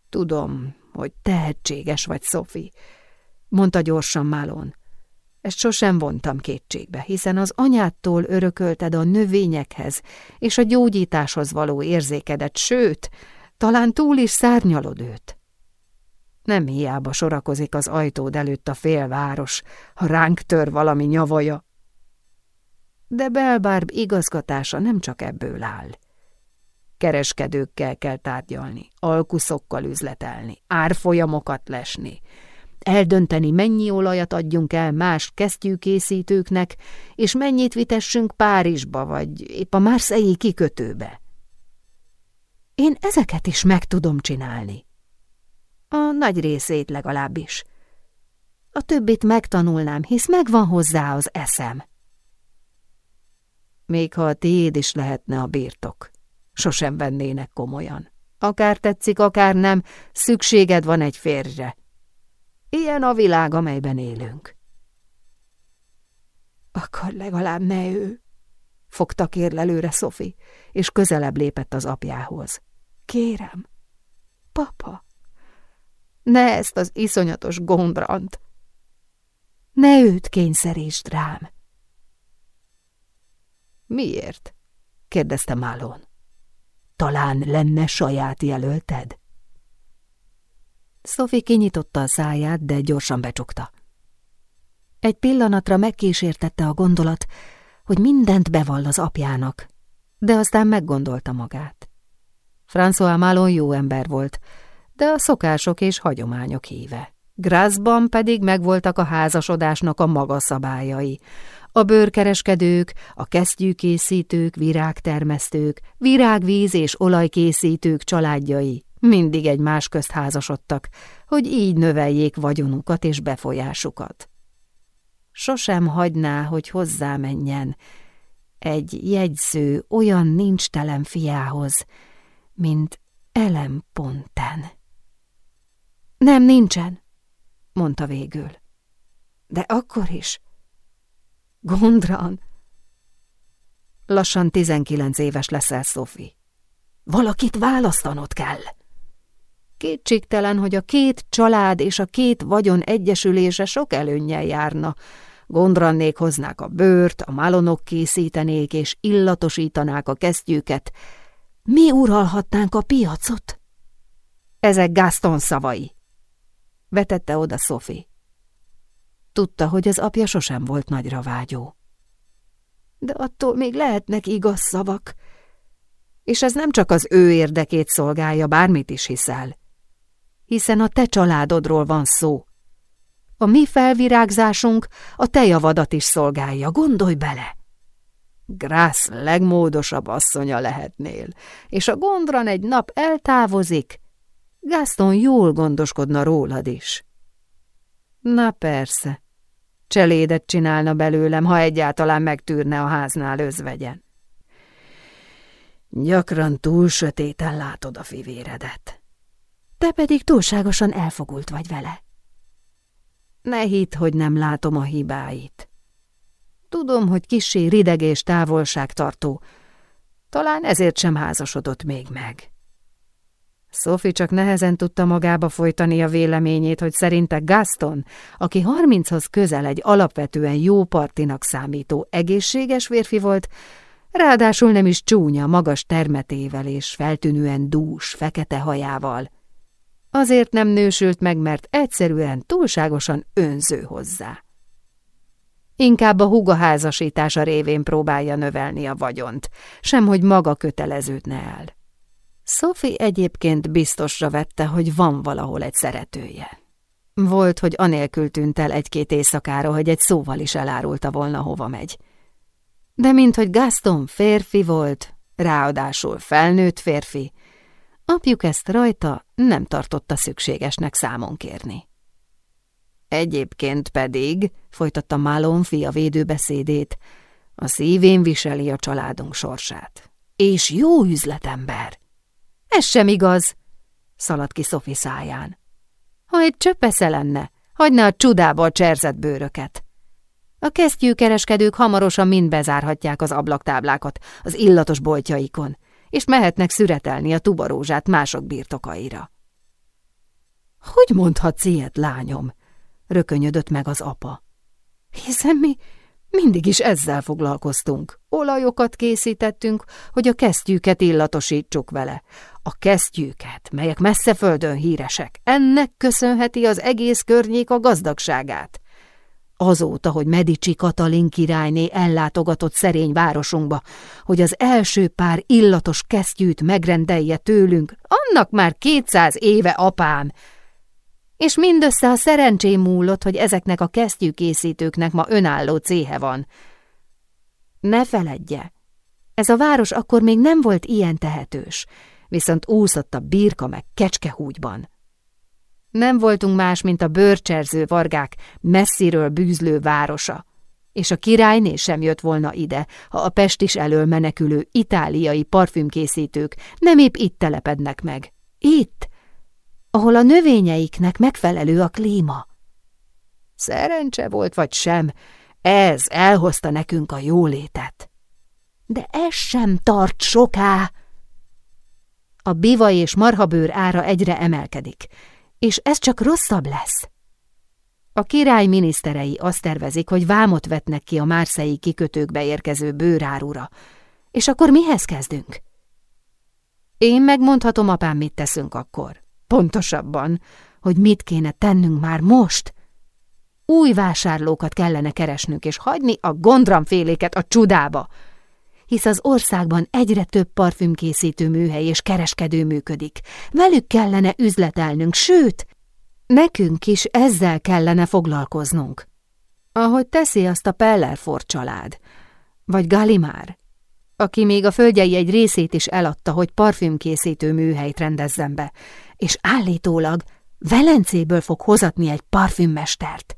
Tudom, hogy tehetséges vagy, Sophie, mondta gyorsan Málon. Ezt sosem vontam kétségbe, hiszen az anyától örökölted a növényekhez és a gyógyításhoz való érzékedet, sőt, talán túl is szárnyalod őt. Nem hiába sorakozik az ajtód előtt a félváros, ha ránk tör valami nyavaja. De Belbárb igazgatása nem csak ebből áll. Kereskedőkkel kell tárgyalni, alkuszokkal üzletelni, árfolyamokat lesni, eldönteni, mennyi olajat adjunk el más kesztyűkészítőknek, és mennyit vitessünk Párizsba, vagy épp a Marseille kikötőbe. Én ezeket is meg tudom csinálni. A nagy részét legalábbis. A többit megtanulnám, hisz megvan hozzá az eszem. Még ha a tiéd is lehetne a birtok, sosem vennének komolyan. Akár tetszik, akár nem, szükséged van egy férjre. Ilyen a világ, amelyben élünk. Akkor legalább ne ő, fogta kérlelőre Szofi, és közelebb lépett az apjához. Kérem, papa, ne ezt az iszonyatos gondrant. Ne őt kényszerítsd rám. Miért? kérdezte Málon. Talán lenne saját jelölted? Sophie kinyitotta a száját, de gyorsan becsukta. Egy pillanatra megkísértette a gondolat, hogy mindent bevall az apjának, de aztán meggondolta magát. François Malon jó ember volt, de a szokások és hagyományok híve. Grászban pedig megvoltak a házasodásnak a maga szabályai. A bőrkereskedők, a kesztyűkészítők, virágtermesztők, virágvíz és olajkészítők családjai mindig egymás közt házasodtak, hogy így növeljék vagyonukat és befolyásukat. Sosem hagyná, hogy hozzá menjen egy jegyző olyan nincs telen fiához, mint Elem Ponten. Nem, nincsen, mondta végül. De akkor is. Gondran. Lassan tizenkilenc éves leszel, Sophie. Valakit választanod kell. Kétségtelen, hogy a két család és a két vagyon egyesülése sok előnnyel járna. Gondrannék hoznák a bőrt, a malonok készítenék és illatosítanák a kesztyűket. Mi uralhatnánk a piacot? Ezek Gaston szavai. Vetette oda Sophie. Tudta, hogy az apja sosem volt nagyra vágyó. De attól még lehetnek igaz szavak, és ez nem csak az ő érdekét szolgálja, bármit is hiszel hiszen a te családodról van szó. A mi felvirágzásunk a te javadat is szolgálja, gondolj bele! Grász legmódosabb asszonya lehetnél, és a gondran egy nap eltávozik, Gaston jól gondoskodna rólad is. Na persze, cselédet csinálna belőlem, ha egyáltalán megtűrne a háznál özvegyen. Gyakran túl sötéten látod a fivéredet. Te pedig túlságosan elfogult vagy vele. Ne hidd, hogy nem látom a hibáit. Tudom, hogy kisé rideg és távolságtartó, talán ezért sem házasodott még meg. Sophie csak nehezen tudta magába folytani a véleményét, hogy szerinte Gaston, aki harminchoz közel egy alapvetően jó partinak számító egészséges férfi volt, ráadásul nem is csúnya, magas termetével és feltűnően dús, fekete hajával, Azért nem nősült meg, mert egyszerűen túlságosan önző hozzá. Inkább a húga házasítása révén próbálja növelni a vagyont, sem hogy maga köteleződne el. Sophie egyébként biztosra vette, hogy van valahol egy szeretője. Volt, hogy anélkül tűnt el egy-két éjszakára, hogy egy szóval is elárulta volna, hova megy. De minthogy Gaston férfi volt, ráadásul felnőtt férfi, apjuk ezt rajta nem tartotta szükségesnek számon kérni. Egyébként pedig, folytatta Malon fia védőbeszédét, a szívén viseli a családunk sorsát. És jó üzletember. Ez sem igaz, szaladt ki Szofi száján. Ha egy csöppesze lenne, hagyna a csudába a cserzett bőröket. A kesztyűkereskedők hamarosan mind bezárhatják az ablaktáblákat az illatos boltjaikon, és mehetnek szüretelni a tubarózsát mások birtokaira. Hogy mondhatsz ilyet, lányom? rökönyödött meg az apa. Hiszen mi mindig is ezzel foglalkoztunk. Olajokat készítettünk, hogy a kesztyűket illatosítsuk vele. A kesztyűket, melyek messze földön híresek, ennek köszönheti az egész környék a gazdagságát. Azóta, hogy Medici Katalin királyné ellátogatott szerény városunkba, hogy az első pár illatos kesztyűt megrendelje tőlünk, annak már kétszáz éve apám, és mindössze a szerencsém múlott, hogy ezeknek a kesztyűkészítőknek ma önálló céhe van. Ne feledje, ez a város akkor még nem volt ilyen tehetős, viszont úszott a birka meg kecskehúgyban. Nem voltunk más, mint a bőrcserző vargák messziről bűzlő városa, és a királyné sem jött volna ide, ha a Pest is elől menekülő itáliai parfümkészítők nem épp itt telepednek meg. Itt, ahol a növényeiknek megfelelő a klíma. Szerencse volt vagy sem, ez elhozta nekünk a jólétet. De ez sem tart soká. A biva és marhabőr ára egyre emelkedik, és ez csak rosszabb lesz. A király miniszterei azt tervezik, hogy vámot vetnek ki a márszei kikötőkbe érkező bőrárura, és akkor mihez kezdünk? Én megmondhatom, apám, mit teszünk akkor. Pontosabban, hogy mit kéne tennünk már most. Új vásárlókat kellene keresnünk, és hagyni a gondramféléket a csudába, hisz az országban egyre több parfümkészítő műhely és kereskedő működik. Velük kellene üzletelnünk, sőt, nekünk is ezzel kellene foglalkoznunk. Ahogy teszi azt a Pellerford család, vagy Galimár, aki még a földjei egy részét is eladta, hogy parfümkészítő műhelyt rendezzen be, és állítólag Velencéből fog hozatni egy parfümmestert.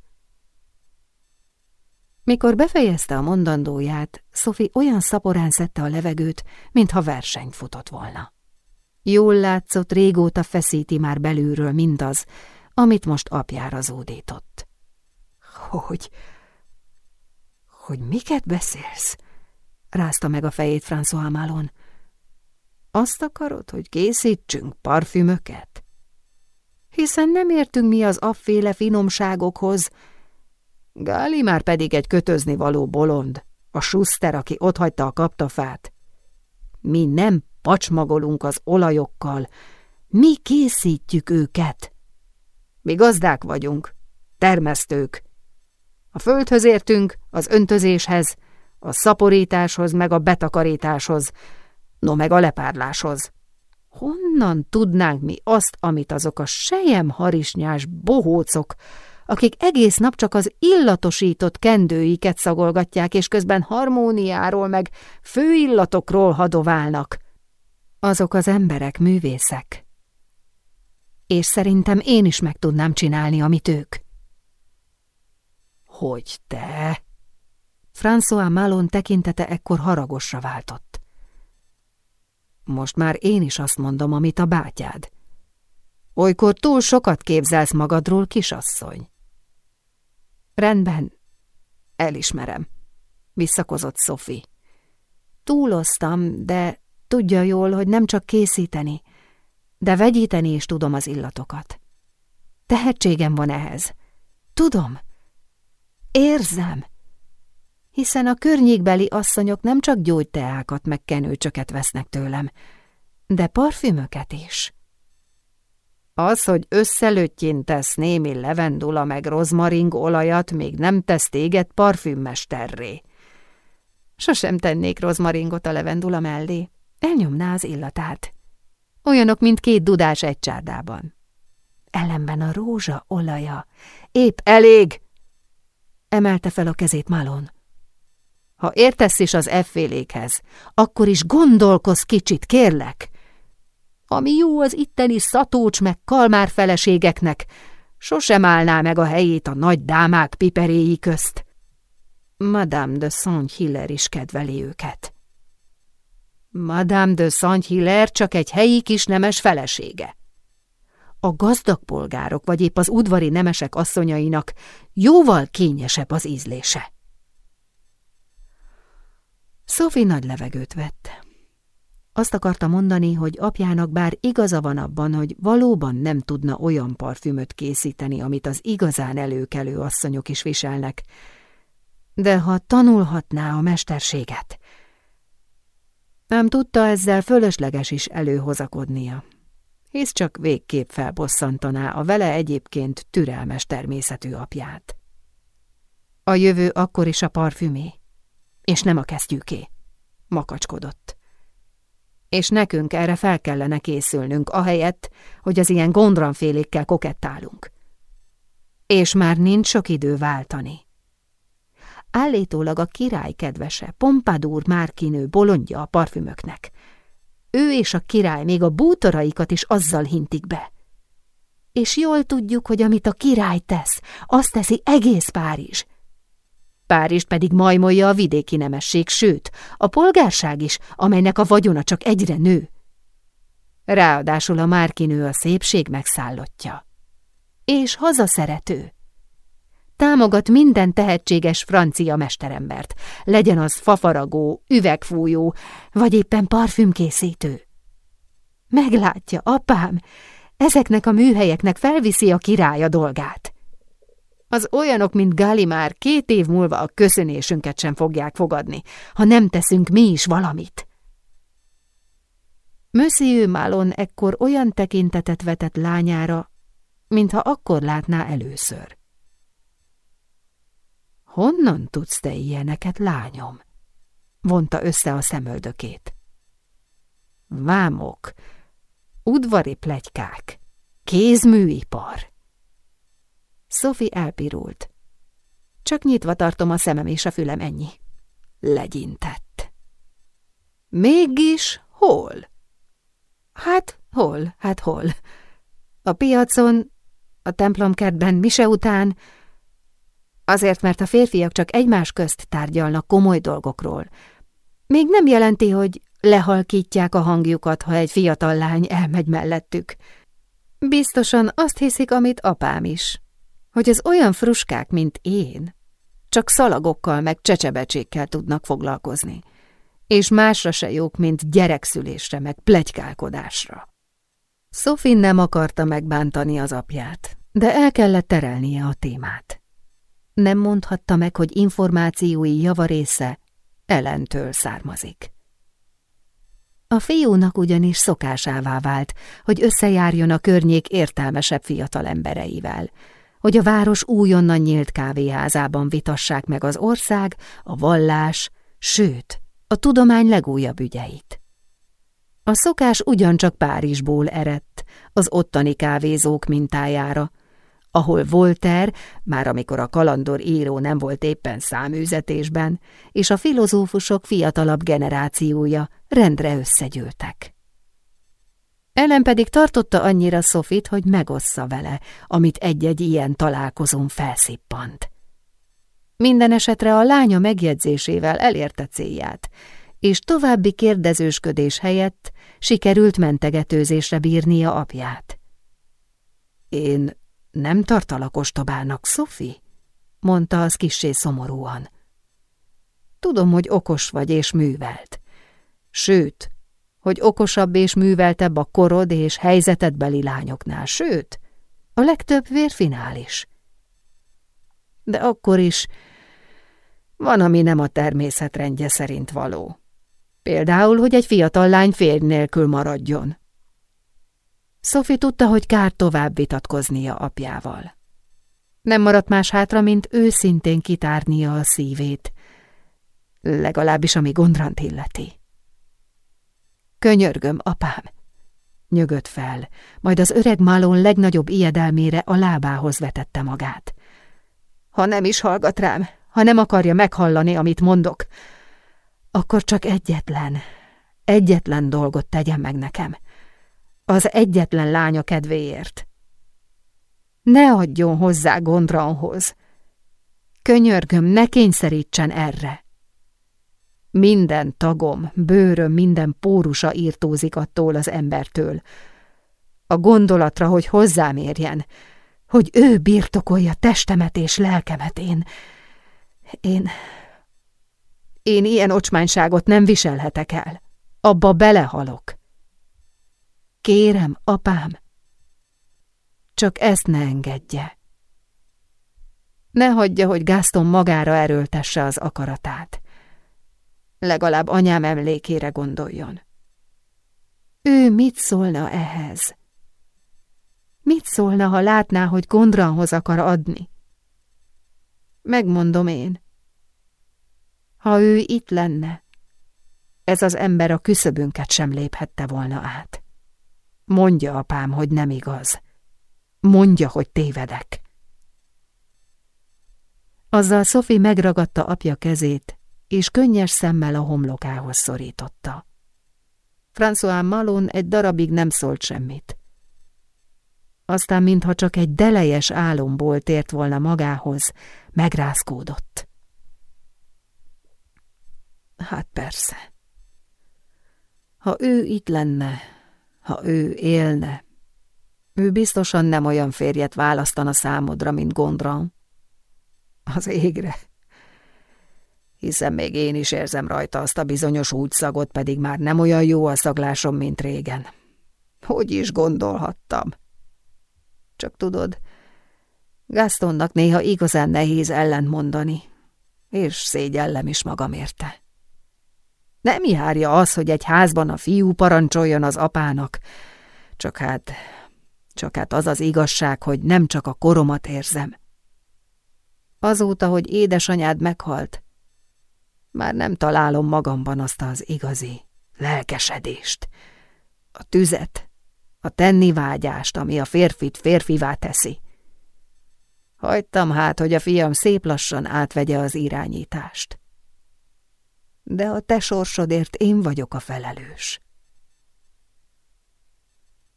Mikor befejezte a mondandóját, Sophie olyan szaporán szedte a levegőt, mintha versenyt futott volna. Jól látszott, régóta feszíti már belülről mindaz, amit most apjára zódított. Hogy... hogy miket beszélsz? rázta meg a fejét François Malon. Azt akarod, hogy készítsünk parfümöket? Hiszen nem értünk mi az afféle finomságokhoz. Gáli már pedig egy kötözni való bolond, a suszter, aki otthagyta a kaptafát. Mi nem pacsmagolunk az olajokkal, mi készítjük őket. Mi gazdák vagyunk, termesztők. A földhöz értünk, az öntözéshez, a szaporításhoz meg a betakarításhoz, no meg a lepárláshoz. Honnan tudnánk mi azt, amit azok a sejem harisnyás bohócok, akik egész nap csak az illatosított kendőiket szagolgatják, és közben harmóniáról meg főillatokról hadoválnak. Azok az emberek művészek. És szerintem én is meg tudnám csinálni, amit ők. Hogy te? François Malon tekintete ekkor haragosra váltott. Most már én is azt mondom, amit a bátyád. Olykor túl sokat képzelsz magadról, kisasszony. Rendben, elismerem, visszakozott Sophie. Túloztam, de tudja jól, hogy nem csak készíteni, de vegyíteni is tudom az illatokat. Tehetségem van ehhez. Tudom. Érzem hiszen a környékbeli asszonyok nem csak gyógyteákat meg kenőcsöket vesznek tőlem, de parfümöket is. Az, hogy összelőttyintesz némi levendula meg rozmaring olajat, még nem tesz téged parfümmesterré. Sosem tennék rozmaringot a levendula mellé. Elnyomná az illatát. Olyanok, mint két dudás egy csárdában. Ellenben a rózsa olaja. Épp elég! Emelte fel a kezét Malon. Ha értesz is az effélékhez, akkor is gondolkoz kicsit, kérlek. Ami jó az itteni szatócs meg kalmár feleségeknek, sosem állná meg a helyét a nagy dámák piperéi közt. Madame de Saint-Hiller is kedveli őket. Madame de Saint-Hiller csak egy helyi kis nemes felesége. A gazdag polgárok vagy épp az udvari nemesek asszonyainak jóval kényesebb az ízlése. Sophie nagy levegőt vett. Azt akarta mondani, hogy apjának bár igaza van abban, hogy valóban nem tudna olyan parfümöt készíteni, amit az igazán előkelő asszonyok is viselnek, de ha tanulhatná a mesterséget. Nem tudta ezzel fölösleges is előhozakodnia, hisz csak végképp felbosszantaná a vele egyébként türelmes természetű apját. A jövő akkor is a parfümé, és nem a kesztyűké, makacskodott. És nekünk erre fel kellene készülnünk, ahelyett, hogy az ilyen gondranfélékkel kokettálunk. És már nincs sok idő váltani. Állítólag a király kedvese, Pompadour márkinő bolondja a parfümöknek. Ő és a király még a bútoraikat is azzal hintik be. És jól tudjuk, hogy amit a király tesz, azt teszi egész Párizs. Párizs pedig majmolja a vidéki nemesség, sőt, a polgárság is, amelynek a vagyona csak egyre nő. Ráadásul a márkinő a szépség megszállottja. És hazaszerető támogat minden tehetséges francia mesterembert, legyen az fafaragó, üvegfújó, vagy éppen parfümkészítő. Meglátja, apám, ezeknek a műhelyeknek felviszi a király a dolgát. Az olyanok, mint Galimár két év múlva a köszönésünket sem fogják fogadni, ha nem teszünk mi is valamit. Monsieur Malon ekkor olyan tekintetet vetett lányára, mintha akkor látná először. Honnan tudsz te ilyeneket, lányom? Vonta össze a szemöldökét. Vámok, udvari plegykák, kézműipar. Sophie elpirult. Csak nyitva tartom a szemem és a fülem ennyi. Legyintett. Mégis hol? Hát hol, hát hol? A piacon, a templomkertben mise után, Azért, mert a férfiak csak egymás közt tárgyalnak komoly dolgokról. Még nem jelenti, hogy lehalkítják a hangjukat, ha egy fiatal lány elmegy mellettük. Biztosan azt hiszik, amit apám is, hogy az olyan fruskák, mint én, csak szalagokkal meg csecsebecsékkel tudnak foglalkozni, és másra se jók, mint gyerekszülésre meg plegykálkodásra. Sophie nem akarta megbántani az apját, de el kellett terelnie a témát. Nem mondhatta meg, hogy információi javarésze ellentől származik. A fiúnak ugyanis szokásává vált, hogy összejárjon a környék értelmesebb fiatal embereivel, hogy a város újonnan nyílt kávéházában vitassák meg az ország, a vallás, sőt, a tudomány legújabb ügyeit. A szokás ugyancsak Párizsból eredt, az ottani kávézók mintájára, ahol Voltaire, már amikor a kalandor író nem volt éppen száműzetésben, és a filozófusok fiatalabb generációja rendre összegyűltek. Ellen pedig tartotta annyira Sofit, hogy megossza vele, amit egy-egy ilyen találkozón felszippant. Minden esetre a lánya megjegyzésével elérte célját, és további kérdezősködés helyett sikerült mentegetőzésre bírnia apját. Én nem tartalak ostobának, Szofi? mondta az kissé szomorúan. Tudom, hogy okos vagy és művelt. Sőt, hogy okosabb és műveltebb a korod és helyzetedbeli lányoknál, sőt, a legtöbb vérfinál is. De akkor is van, ami nem a természetrendje szerint való. Például, hogy egy fiatal lány férj nélkül maradjon. Sophie tudta, hogy kár tovább vitatkoznia apjával. Nem maradt más hátra, mint őszintén kitárnia a szívét, legalábbis ami Gondrant illeti. Könyörgöm, apám, nyögött fel, majd az öreg Malon legnagyobb ijedelmére a lábához vetette magát. Ha nem is hallgat rám, ha nem akarja meghallani, amit mondok, akkor csak egyetlen, egyetlen dolgot tegyen meg nekem. Az egyetlen lánya kedvéért. Ne adjon hozzá Gondranhoz. Könyörgöm, ne kényszerítsen erre. Minden tagom, bőröm, minden pórusa írtózik attól az embertől. A gondolatra, hogy hozzám érjen, hogy ő birtokolja testemet és lelkemet, én... Én... Én ilyen ocsmányságot nem viselhetek el. Abba belehalok. Kérem, apám, csak ezt ne engedje. Ne hagyja, hogy Gaston magára erőltesse az akaratát. Legalább anyám emlékére gondoljon. Ő mit szólna ehhez? Mit szólna, ha látná, hogy Gondranhoz akar adni? Megmondom én. Ha ő itt lenne, ez az ember a küszöbünket sem léphette volna át. Mondja, apám, hogy nem igaz. Mondja, hogy tévedek. Azzal Sophie megragadta apja kezét, és könnyes szemmel a homlokához szorította. François Malon egy darabig nem szólt semmit. Aztán, mintha csak egy delejes álomból tért volna magához, megrázkódott. Hát persze. Ha ő itt lenne, ha ő élne, ő biztosan nem olyan férjet választana számodra, mint Gondran. Az égre. Hiszen még én is érzem rajta azt a bizonyos úgyszagot, pedig már nem olyan jó a szaglásom, mint régen. Hogy is gondolhattam? Csak tudod, Gastonnak néha igazán nehéz ellentmondani, és szégyellem is magam érte. Nem járja az, hogy egy házban a fiú parancsoljon az apának, csak hát, csak hát az az igazság, hogy nem csak a koromat érzem. Azóta, hogy édesanyád meghalt, már nem találom magamban azt az igazi lelkesedést, a tüzet, a tenni vágyást, ami a férfit férfivá teszi. Hagytam hát, hogy a fiam szép lassan átvegye az irányítást de a te sorsodért én vagyok a felelős.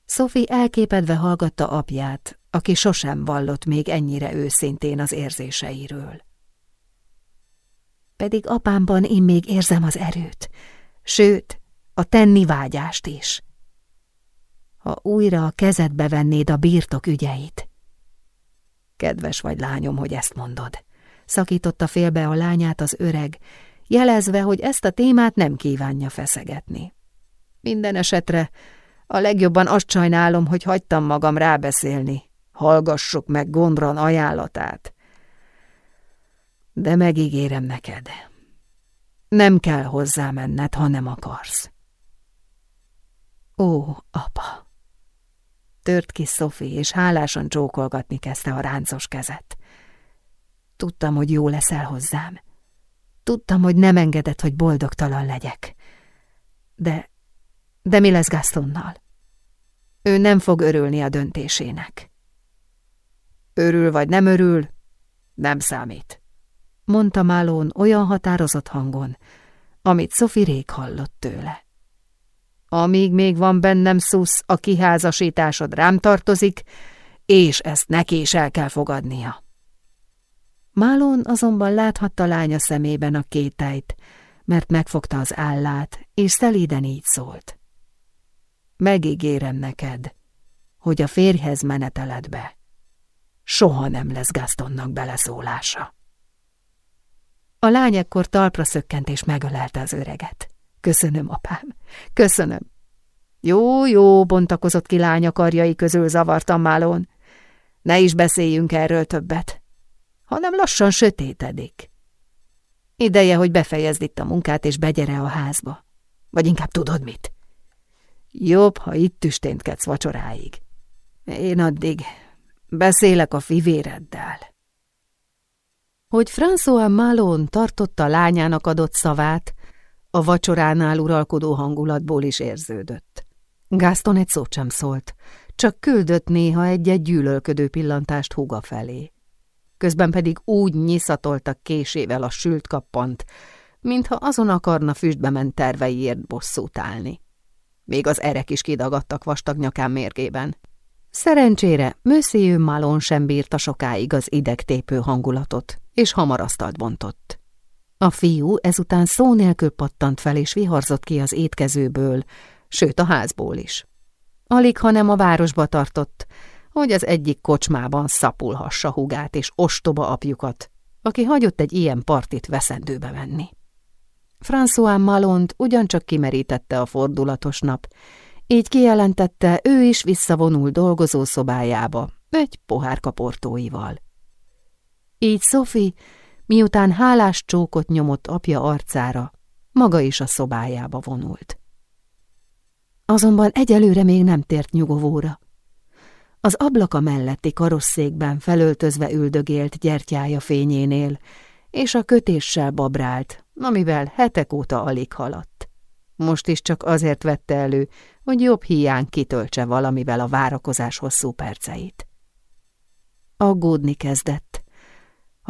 Sophie elképedve hallgatta apját, aki sosem vallott még ennyire őszintén az érzéseiről. Pedig apámban én még érzem az erőt, sőt, a tenni vágyást is. Ha újra a kezedbe vennéd a birtok ügyeit. Kedves vagy lányom, hogy ezt mondod. Szakította félbe a lányát az öreg, jelezve, hogy ezt a témát nem kívánja feszegetni. Minden esetre a legjobban azt sajnálom, hogy hagytam magam rábeszélni. Hallgassuk meg Gondran ajánlatát. De megígérem neked, nem kell hozzá menned, ha nem akarsz. Ó, apa! Tört ki Szofi, és hálásan csókolgatni kezdte a ráncos kezet. Tudtam, hogy jó leszel hozzám. Tudtam, hogy nem engedett, hogy boldogtalan legyek. De, de mi lesz Gastonnal? Ő nem fog örülni a döntésének. Örül vagy nem örül, nem számít, mondta Málón olyan határozott hangon, amit Sophie rég hallott tőle. Amíg még van bennem szusz, a kiházasításod rám tartozik, és ezt neki is el kell fogadnia. Málón azonban láthatta lánya szemében a kételyt, mert megfogta az állát, és szelíden így szólt. Megígérem neked, hogy a férjhez meneteledbe soha nem lesz Gastonnak beleszólása. A lány ekkor talpra szökkent és megölelte az öreget. Köszönöm, apám, köszönöm. Jó, jó, bontakozott ki lánya karjai közül zavartam Málón. Ne is beszéljünk erről többet hanem lassan sötétedik. Ideje, hogy befejezd itt a munkát, és begyere a házba. Vagy inkább tudod mit? Jobb, ha itt tüsténtkedsz vacsoráig. Én addig beszélek a fivéreddel. Hogy François Malon tartotta lányának adott szavát, a vacsoránál uralkodó hangulatból is érződött. Gaston egy szót sem szólt, csak küldött néha egy-egy gyűlölködő pillantást húga felé. Közben pedig úgy nyiszatoltak késével a sült kappant, mintha azon akarna füstbe ment terveiért bosszút állni. Még az erek is kidagadtak vastag nyakán mérgében. Szerencsére Monsieur Malon sem bírta sokáig az idegtépő hangulatot, és hamar asztalt bontott. A fiú ezután szó nélkül pattant fel, és viharzott ki az étkezőből, sőt a házból is. Alig, hanem a városba tartott, hogy az egyik kocsmában szapulhassa hugát és ostoba apjukat, aki hagyott egy ilyen partit veszendőbe venni. François Malont ugyancsak kimerítette a fordulatos nap, így kijelentette, ő is visszavonul dolgozószobájába, egy pohár kaportóival. Így Sophie, miután hálás csókot nyomott apja arcára, maga is a szobájába vonult. Azonban egyelőre még nem tért nyugovóra. Az ablaka melletti karosszékben felöltözve üldögélt gyertyája fényénél, és a kötéssel babrált, amivel hetek óta alig haladt. Most is csak azért vette elő, hogy jobb hiány kitöltse valamivel a várakozás hosszú perceit. Aggódni kezdett.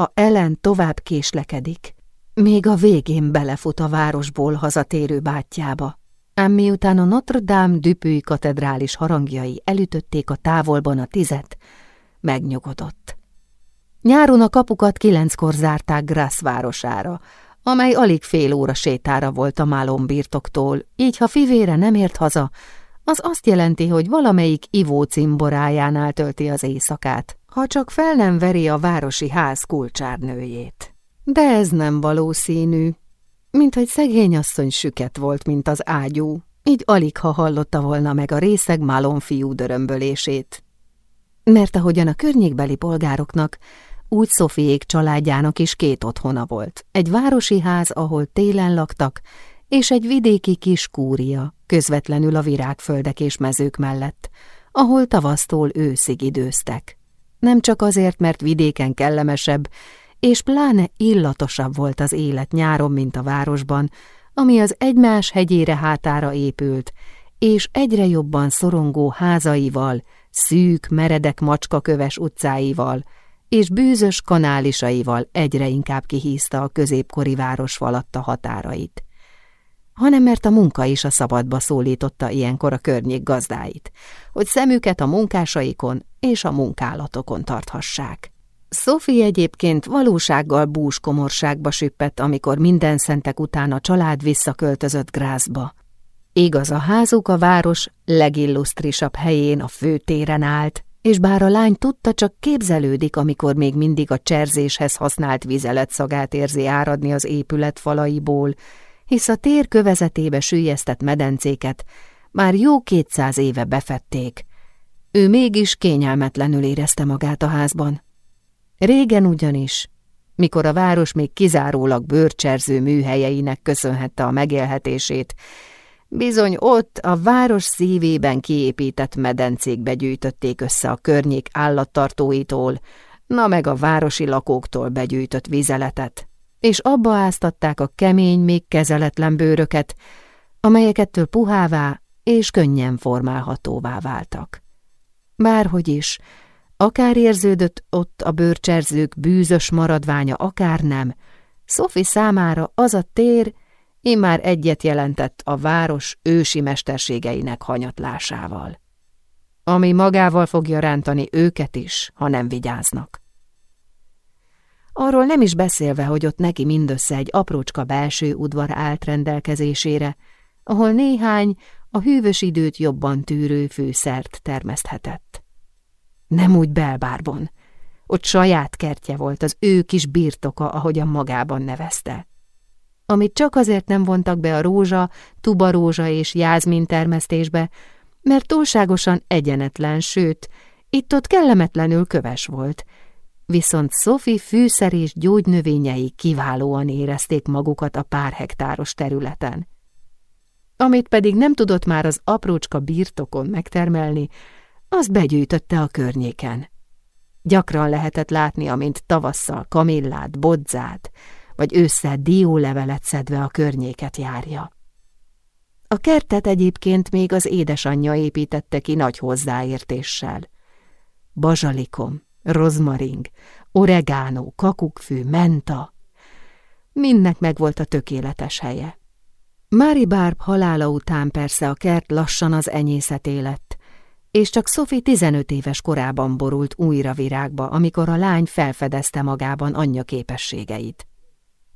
Ha Ellen tovább késlekedik, még a végén belefut a városból hazatérő bátyjába, ám miután a Notre-Dame Düpüy katedrális harangjai elütötték a távolban a tizet, megnyugodott. Nyáron a kapukat kilenckor zárták Grász városára, amely alig fél óra sétára volt a Málon birtoktól, így ha fivére nem ért haza, az azt jelenti, hogy valamelyik ivó cimborájánál tölti az éjszakát, ha csak fel nem veri a városi ház kulcsárnőjét. De ez nem valószínű, mint hogy szegény asszony süket volt, mint az ágyú, így alig ha hallotta volna meg a részeg Malon fiú dörömbölését. Mert ahogyan a környékbeli polgároknak, úgy Szofiék családjának is két otthona volt. Egy városi ház, ahol télen laktak, és egy vidéki kis kúria, közvetlenül a virágföldek és mezők mellett, ahol tavasztól őszig időztek. Nem csak azért, mert vidéken kellemesebb, és pláne illatosabb volt az élet nyáron, mint a városban, ami az egymás hegyére hátára épült, és egyre jobban szorongó házaival, szűk, meredek macskaköves utcáival, és bűzös kanálisaival egyre inkább kihízta a középkori város falatta határait. Hanem mert a munka is a szabadba szólította ilyenkor a környék gazdáit, hogy szemüket a munkásaikon és a munkálatokon tarthassák. Sophie egyébként valósággal búskomorságba süppett, amikor minden szentek után a család visszaköltözött Grászba. Igaz, a házuk a város legillusztrisabb helyén a főtéren állt, és bár a lány tudta, csak képzelődik, amikor még mindig a cserzéshez használt vizelet szagát érzi áradni az épület falaiból, hisz a tér kövezetébe sűjesztett medencéket már jó kétszáz éve befették. Ő mégis kényelmetlenül érezte magát a házban. Régen ugyanis, mikor a város még kizárólag bőrcserző műhelyeinek köszönhette a megélhetését, Bizony ott, a város szívében kiépített medencékbe gyűjtötték össze a környék állattartóitól, na meg a városi lakóktól begyűjtött vizeletet, és abba áztatták a kemény, még kezeletlen bőröket, amelyeket puhává és könnyen formálhatóvá váltak. Bárhogy is, akár érződött ott a bőrcserzők bűzös maradványa, akár nem, Sophie számára az a tér, immár egyet jelentett a város ősi mesterségeinek hanyatlásával, ami magával fogja rántani őket is, ha nem vigyáznak. Arról nem is beszélve, hogy ott neki mindössze egy aprócska belső udvar állt rendelkezésére, ahol néhány a hűvös időt jobban tűrő fűszert termeszthetett. Nem úgy Belbárban. Ott saját kertje volt, az ő kis birtoka, ahogyan magában nevezte amit csak azért nem vontak be a rózsa, tubarózsa és jázmin termesztésbe, mert túlságosan egyenetlen, sőt, itt-ott kellemetlenül köves volt. Viszont Sophie fűszer és gyógynövényei kiválóan érezték magukat a pár hektáros területen. Amit pedig nem tudott már az aprócska birtokon megtermelni, azt begyűjtötte a környéken. Gyakran lehetett látni, amint tavasszal kamillát, bodzát, vagy ősszel diólevelet szedve a környéket járja. A kertet egyébként még az édesanyja építette ki nagy hozzáértéssel. Bazsalikom, rozmaring, oregánó, kakukkfű, menta. Mindnek megvolt a tökéletes helye. Mári Bárb halála után persze a kert lassan az enyészeté lett, és csak Sophie 15 éves korában borult újra virágba, amikor a lány felfedezte magában anyja képességeit.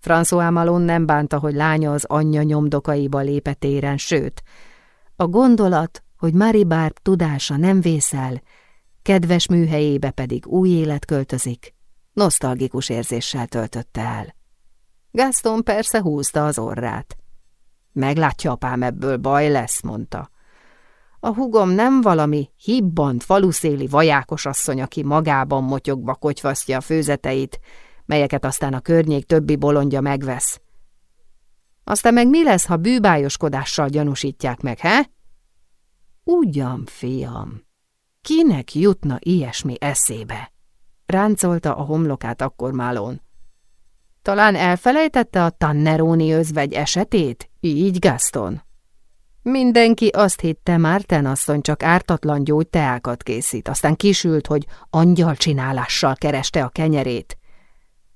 François Malon nem bánta, hogy lánya az anyja nyomdokaiba lépett éren, sőt, a gondolat, hogy Marie Barb tudása nem vészel, kedves műhelyébe pedig új élet költözik, nosztalgikus érzéssel töltötte el. Gaston persze húzta az orrát. Meglátja apám, ebből baj lesz, mondta. A hugom nem valami hibbant, faluszéli vajákos asszony, aki magában motyogva kotyvasztja a főzeteit, melyeket aztán a környék többi bolondja megvesz. Aztán meg mi lesz, ha bűbályoskodással gyanúsítják meg, he? Ugyan, fiam, kinek jutna ilyesmi eszébe? Ráncolta a homlokát akkor Málón. Talán elfelejtette a Tanneroni özvegy esetét? Így, Gaston? Mindenki azt hitte, Márten asszony csak ártatlan gyógyteákat készít, aztán kisült, hogy angyalcsinálással kereste a kenyerét.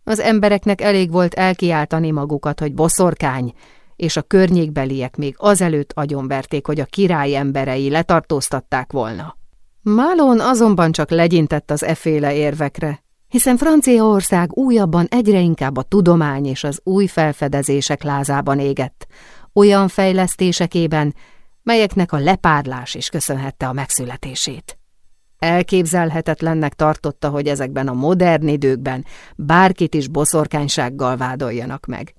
Az embereknek elég volt elkiáltani magukat, hogy boszorkány, és a környékbeliek még azelőtt agyonverték, hogy a király emberei letartóztatták volna. Málon azonban csak legyintett az eféle érvekre, hiszen Franciaország újabban egyre inkább a tudomány és az új felfedezések lázában égett, olyan fejlesztésekében, melyeknek a lepárlás is köszönhette a megszületését. Elképzelhetetlennek tartotta, hogy ezekben a modern időkben bárkit is boszorkánysággal vádoljanak meg.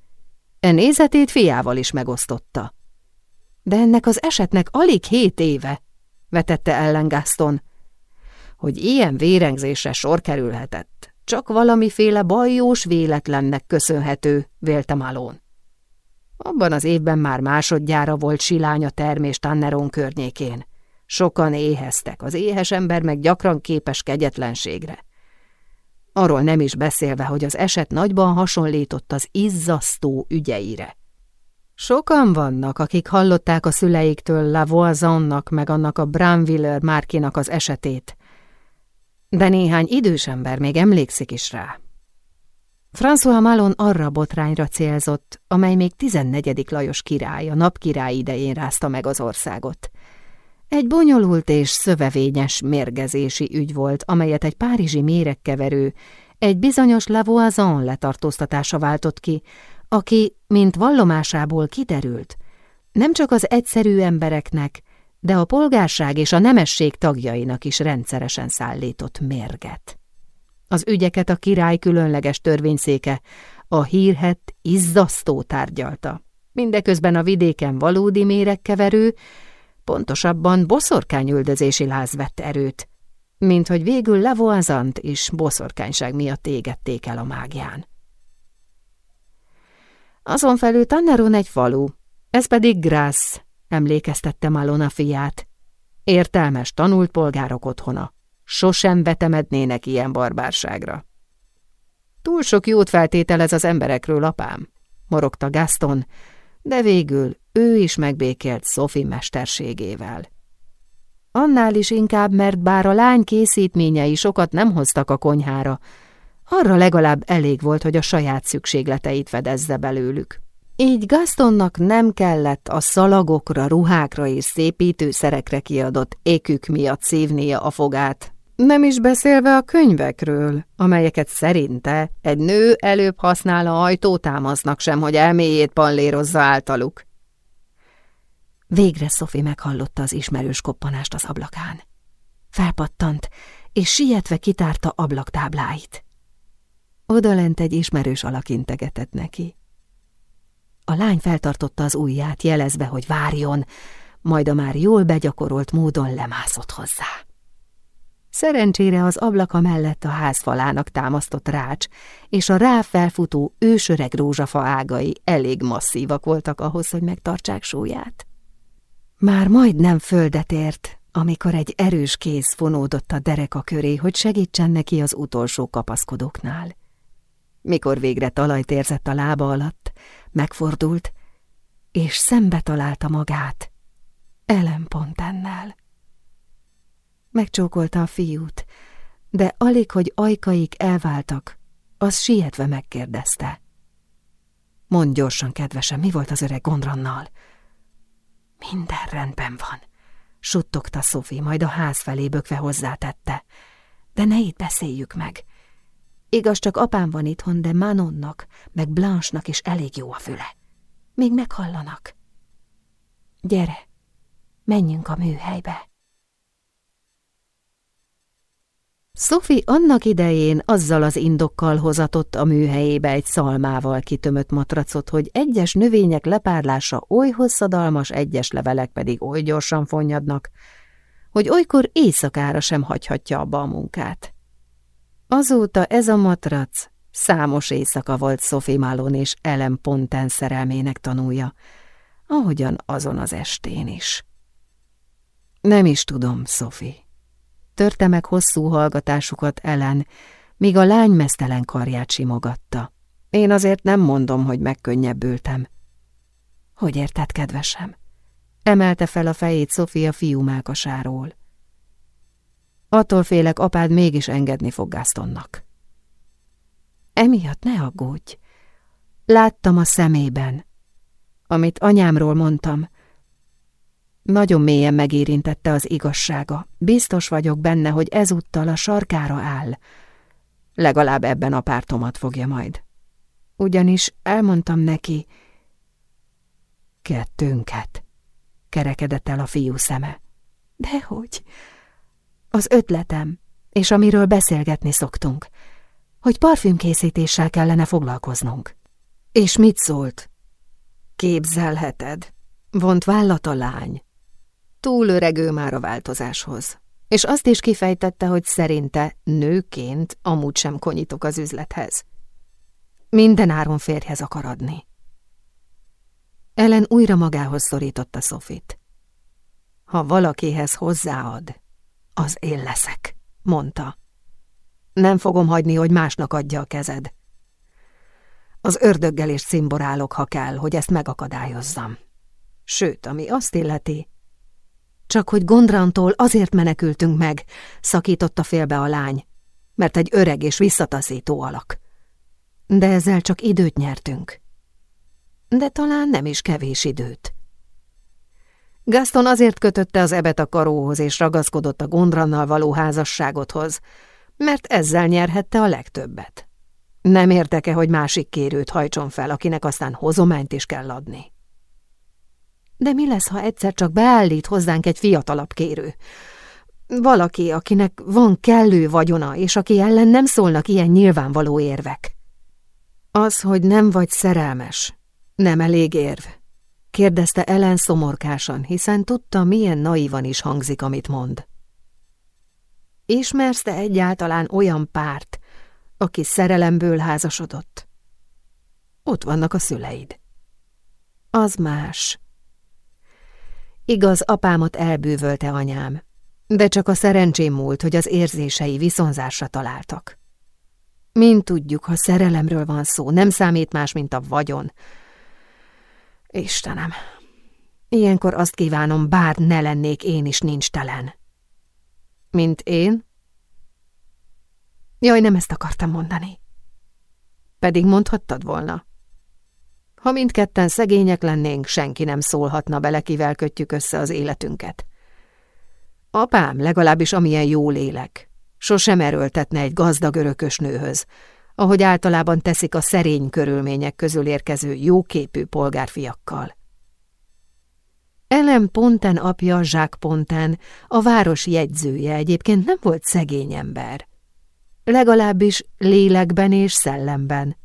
E nézetét fiával is megosztotta. De ennek az esetnek alig hét éve, vetette ellen Gaston, hogy ilyen vérengzésre sor kerülhetett. Csak valamiféle bajós véletlennek köszönhető, vélte Malón. Abban az évben már másodjára volt silány a termés Tanneron környékén. Sokan éheztek, az éhes ember meg gyakran képes kegyetlenségre. Arról nem is beszélve, hogy az eset nagyban hasonlított az izzasztó ügyeire. Sokan vannak, akik hallották a szüleiktől La Voisonnak meg annak a Bramwiller márkinak az esetét, de néhány idős ember még emlékszik is rá. François Malon arra botrányra célzott, amely még 14. Lajos király, a napkirály idején rázta meg az országot. Egy bonyolult és szövevényes mérgezési ügy volt, amelyet egy párizsi méregkeverő, egy bizonyos Lavoisin letartóztatása váltott ki, aki, mint vallomásából kiderült, nem csak az egyszerű embereknek, de a polgárság és a nemesség tagjainak is rendszeresen szállított mérget. Az ügyeket a király különleges törvényszéke, a hírhet izzasztó tárgyalta. Mindeközben a vidéken valódi méregkeverő, pontosabban boszorkányüldözési láz vett erőt, mint hogy végül Lavoazant is boszorkányság miatt égették el a mágián. Azon felül Tanneron egy falu, ez pedig Grász, emlékeztette Malona fiát. Értelmes, tanult polgárok otthona. Sosem vetemednének ilyen barbárságra. Túl sok jót feltételez az emberekről, apám, morogta Gaston, de végül ő is megbékélt Sophie mesterségével. Annál is inkább, mert bár a lány készítményei sokat nem hoztak a konyhára, arra legalább elég volt, hogy a saját szükségleteit fedezze belőlük. Így Gastonnak nem kellett a szalagokra, ruhákra és szépítőszerekre kiadott ékük miatt szívnia a fogát, nem is beszélve a könyvekről, amelyeket szerinte egy nő előbb használ a ajtótámasznak sem, hogy elméjét pallérozza általuk. Végre Sophie meghallotta az ismerős koppanást az ablakán. Felpattant, és sietve kitárta ablaktábláit. Odalent egy ismerős alak integetett neki. A lány feltartotta az ujját, jelezve, hogy várjon, majd a már jól begyakorolt módon lemászott hozzá. Szerencsére az ablaka mellett a házfalának támasztott rács, és a rá felfutó ősöreg rózsafa ágai elég masszívak voltak ahhoz, hogy megtartsák súlyát. Már majdnem földet ért, amikor egy erős kéz fonódott a dereka köré, hogy segítsen neki az utolsó kapaszkodóknál. Mikor végre talajt érzett a lába alatt, megfordult, és szembe találta magát Ellen. Megcsókolta a fiút, de alig, hogy ajkaik elváltak, az sietve megkérdezte. Mondd gyorsan, kedvesem, mi volt az öreg Gondrannal? Minden rendben van, suttogta Sophie, majd a ház felé bökve hozzátette. De ne itt beszéljük meg. Igaz, csak apám van itthon, de Manonnak, meg Blanche-nak is elég jó a füle. Még meghallanak. Gyere, menjünk a műhelybe. Sophie annak idején azzal az indokkal hozatott a műhelyébe egy szalmával kitömött matracot, hogy egyes növények lepárlása oly hosszadalmas, egyes levelek pedig oly gyorsan fonnyadnak, hogy olykor éjszakára sem hagyhatja abba a munkát. Azóta ez a matrac számos éjszaka volt Sophie Malone és Ellen Ponten szerelmének tanúja, ahogyan azon az estén is. Nem is tudom, Sophie törte meg hosszú hallgatásukat Ellen, míg a lány mesztelen karját simogatta. Én azért nem mondom, hogy megkönnyebbültem. Hogy érted, kedvesem? Emelte fel a fejét Sofia fiú mákasáról. Attól félek, apád mégis engedni fog Gastonnak. Emiatt ne aggódj. Láttam a szemében. Amit anyámról mondtam, nagyon mélyen megérintette az igazsága. Biztos vagyok benne, hogy ezúttal a sarkára áll. Legalább ebben a pártomat fogja majd. Ugyanis elmondtam neki... Kettőnket, kerekedett el a fiú szeme. Dehogy? Az ötletem, és amiről beszélgetni szoktunk, hogy parfümkészítéssel kellene foglalkoznunk. És mit szólt? Képzelheted, vont vállat a lány. Túl öregő már a változáshoz. És azt is kifejtette, hogy szerinte nőként amúgy sem konyítok az üzlethez. Minden áron férjhez akar adni. Ellen újra magához szorította Sofit. Ha valakihez hozzáad, az én leszek, mondta. Nem fogom hagyni, hogy másnak adja a kezed. Az ördöggel is cimborálok, ha kell, hogy ezt megakadályozzam. Sőt, ami azt illeti, csak hogy Gondrantól azért menekültünk meg, szakította félbe a lány, mert egy öreg és visszataszító alak. De ezzel csak időt nyertünk. De talán nem is kevés időt. Gaston azért kötötte az ebet a karóhoz és ragaszkodott a Gondrannal való házasságothoz, mert ezzel nyerhette a legtöbbet. Nem érteke, hogy másik kérőt hajtson fel, akinek aztán hozományt is kell adni. De mi lesz, ha egyszer csak beállít hozzánk egy fiatalabb kérő? Valaki, akinek van kellő vagyona, és aki ellen nem szólnak ilyen nyilvánvaló érvek. Az, hogy nem vagy szerelmes, nem elég érv. Kérdezte Ellen szomorkásan, hiszen tudta, milyen naivan is hangzik, amit mond. Ismersz te egyáltalán olyan párt, aki szerelemből házasodott? Ott vannak a szüleid. Az más. Igaz, apámat elbűvölte anyám, de csak a szerencsém múlt, hogy az érzései viszonzásra találtak. Mint tudjuk, ha szerelemről van szó, nem számít más, mint a vagyon. Istenem, ilyenkor azt kívánom, bár ne lennék én is nincs telen. Mint én? Jaj, nem ezt akartam mondani. Pedig mondhattad volna. Ha mindketten szegények lennénk, senki nem szólhatna bele, kivel kötjük össze az életünket. Apám, legalábbis amilyen jó lélek, sosem erőltetne egy gazdag örökös nőhöz, ahogy általában teszik a szerény körülmények közül érkező jóképű polgárfiakkal. Ellen Ponten apja, Jacques Ponten, a város jegyzője egyébként nem volt szegény ember. Legalábbis lélekben és szellemben.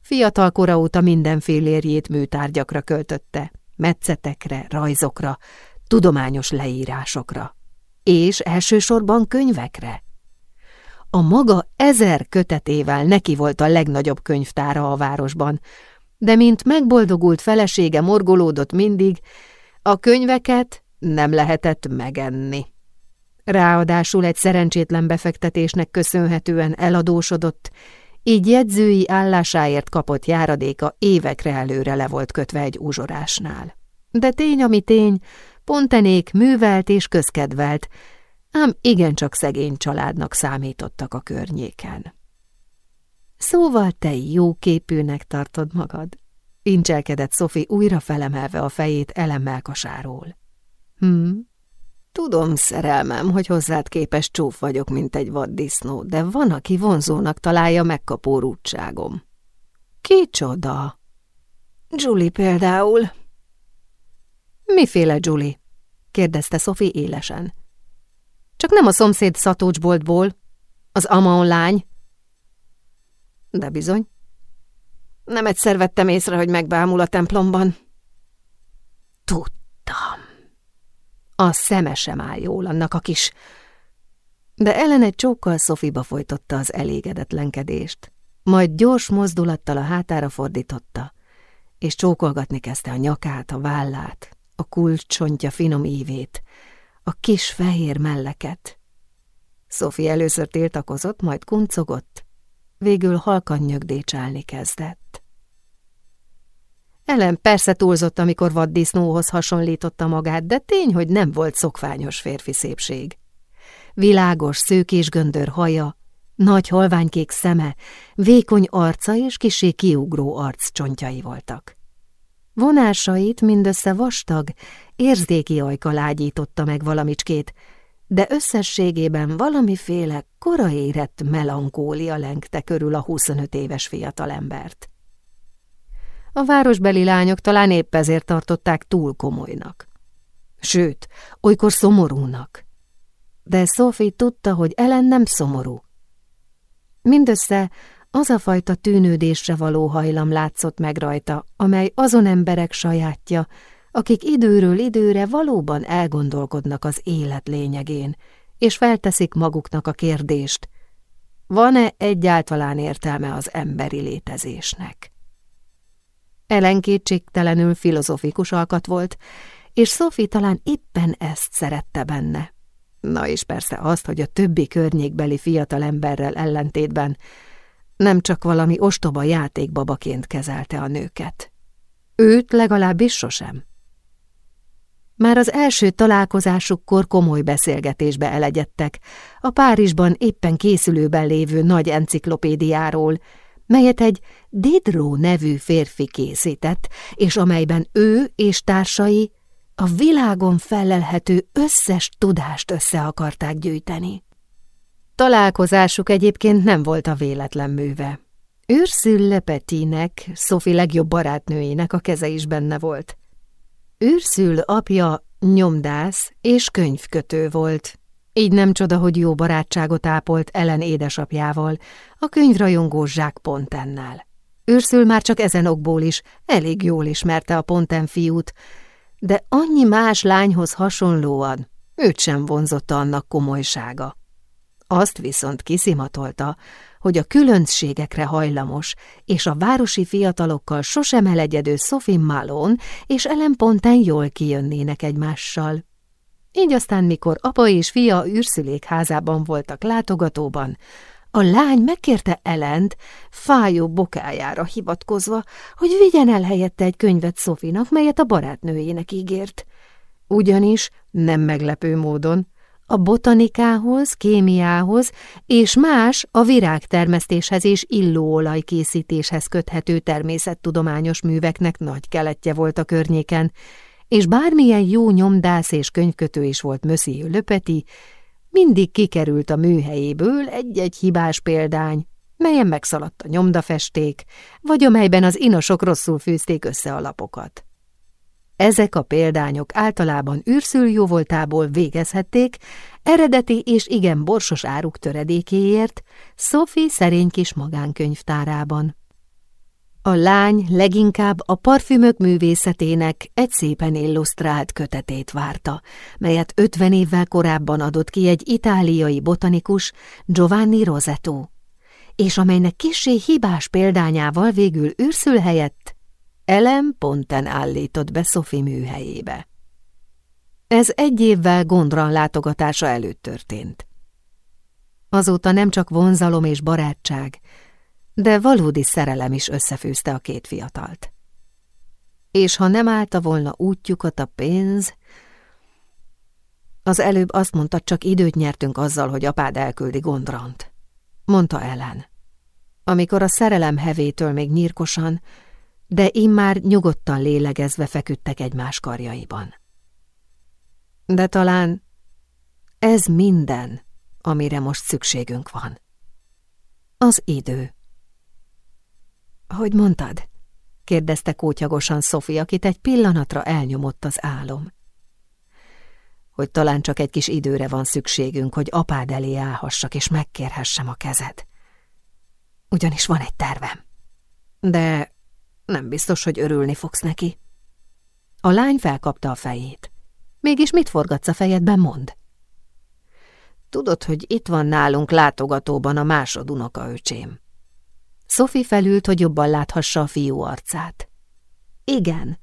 Fiatal kora óta mindenfélérjét műtárgyakra költötte, metszetekre, rajzokra, tudományos leírásokra, és elsősorban könyvekre. A maga ezer kötetével neki volt a legnagyobb könyvtára a városban, de mint megboldogult felesége morgolódott mindig, A könyveket nem lehetett megenni. Ráadásul egy szerencsétlen befektetésnek köszönhetően eladósodott, így jegyzői állásáért kapott járadéka évekre előre le volt kötve egy uzsorásnál. De tény, ami tény, Pontenék művelt és közkedvelt, ám igencsak szegény családnak számítottak a környéken. Szóval te jó képűnek tartod magad? Incselkedett Szofi újra felemelve a fejét elemmel Hm, tudom, szerelmem, hogy hozzád képes csúf vagyok, mint egy vaddisznó, de van, aki vonzónak találja megkapó rúdságom. Kicsoda? Julie például. Miféle Julie? kérdezte Szofi élesen. Csak nem a szomszéd szatócsboltból, az Amaon lány. De bizony. Nem egyszer vettem észre, hogy megbámul a templomban. Tudtam. A szeme sem áll jól annak a kis... De Ellen egy csókkal Szofiba folytotta az elégedetlenkedést, majd gyors mozdulattal a hátára fordította, és csókolgatni kezdte a nyakát, a vállát, a kulcsontja finom ívét, a kis fehér melleket. Szofi először tiltakozott, majd kuncogott, végül halkan nyögdécsálni kezdett. Ellen persze túlzott, amikor vaddisznóhoz hasonlította magát, de tény, hogy nem volt szokványos férfi szépség. Világos, szőkés göndör haja, nagy halványkék szeme, vékony arca és kisé kiugró arccsontjai voltak. Vonásait mindössze vastag, érzéki ajka lágyította meg valamicskét, de összességében valamiféle korai érett melankólia lengte körül a 25 éves fiatalembert. A városbeli lányok talán épp ezért tartották túl komolynak. Sőt, olykor szomorúnak. De Sophie tudta, hogy Ellen nem szomorú. Mindössze az a fajta tűnődésre való hajlam látszott meg rajta, amely azon emberek sajátja, akik időről időre valóban elgondolkodnak az élet lényegén, és felteszik maguknak a kérdést, van-e egyáltalán értelme az emberi létezésnek? Ellen kétségtelenül filozofikus alkat volt, és Sophie talán éppen ezt szerette benne. Na és persze azt, hogy a többi környékbeli fiatalemberrel ellentétben nem csak valami ostoba játékbabaként kezelte a nőket. Őt legalábbis sosem. Már az első találkozásukkor komoly beszélgetésbe elegyedtek, a Párizsban éppen készülőben lévő nagy enciklopédiáról, melyet egy Diderot nevű férfi készített, és amelyben ő és társai a világon felelhető összes tudást össze akarták gyűjteni. Találkozásuk egyébként nem volt a véletlen műve. Ursule Petinek, Sophie legjobb barátnőjének a keze is benne volt. Ursule apja nyomdász és könyvkötő volt. Így nem csoda, hogy jó barátságot ápolt Ellen édesapjával, a könyvrajongó Zsák Pontennel. Őrszül már csak ezen okból is elég jól ismerte a Ponten fiút, de annyi más lányhoz hasonlóan őt sem vonzotta annak komolysága. Azt viszont kiszimatolta, hogy a különbségekre hajlamos, és a városi fiatalokkal sosem elegyedő Sophie Malone és Ellen Ponten jól kijönnének egymással. Így aztán, mikor apa és fia űrszülék házában voltak látogatóban, a lány megkérte Ellent, fájó bokájára hivatkozva, hogy vigyen el helyette egy könyvet Szofinak, melyet a barátnőjének ígért. Ugyanis, nem meglepő módon, a botanikához, kémiához és más a virágtermesztéshez és illóolaj készítéshez köthető természettudományos műveknek nagy keletje volt a környéken, és bármilyen jó nyomdász és könyvkötő is volt Monsieur Löpeti, mindig kikerült a műhelyéből egy-egy hibás példány, melyen megszaladt a nyomdafesték, vagy amelyben az inosok rosszul fűzték össze a lapokat. Ezek a példányok általában űrszüljóvoltából végezhették, eredeti és igen borsos áruk töredékéért, Sophie szerény kis magánkönyvtárában. A lány leginkább a parfümök művészetének egy szépen illusztrált kötetét várta, melyet ötven évvel korábban adott ki egy itáliai botanikus Giovanni Rosetto, és amelynek kisé hibás példányával végül űrszül helyett Ellen Ponten állított be Sophie műhelyébe. Ez egy évvel Gondran látogatása előtt történt. Azóta nem csak vonzalom és barátság, de valódi szerelem is összefűzte a két fiatalt. És ha nem állta volna útjukat a pénz, az előbb azt mondta, csak időt nyertünk azzal, hogy apád elküldi Gondrant, mondta Ellen. Amikor a szerelem hevétől még nyírkosan, de immár nyugodtan lélegezve feküdtek egymás karjaiban. De talán ez minden, amire most szükségünk van. Az idő. Hogy mondtad? kérdezte kótyagosan Szofi, akit egy pillanatra elnyomott az álom. Hogy talán csak egy kis időre van szükségünk, hogy apád elé állhassak és megkérhessem a kezed. Ugyanis van egy tervem. De nem biztos, hogy örülni fogsz neki. A lány felkapta a fejét. Mégis mit forgatsz a fejedben, mond? Tudod, hogy itt van nálunk látogatóban a másod unokaöcsém. Sophie felült, hogy jobban láthassa a fiú arcát. Igen,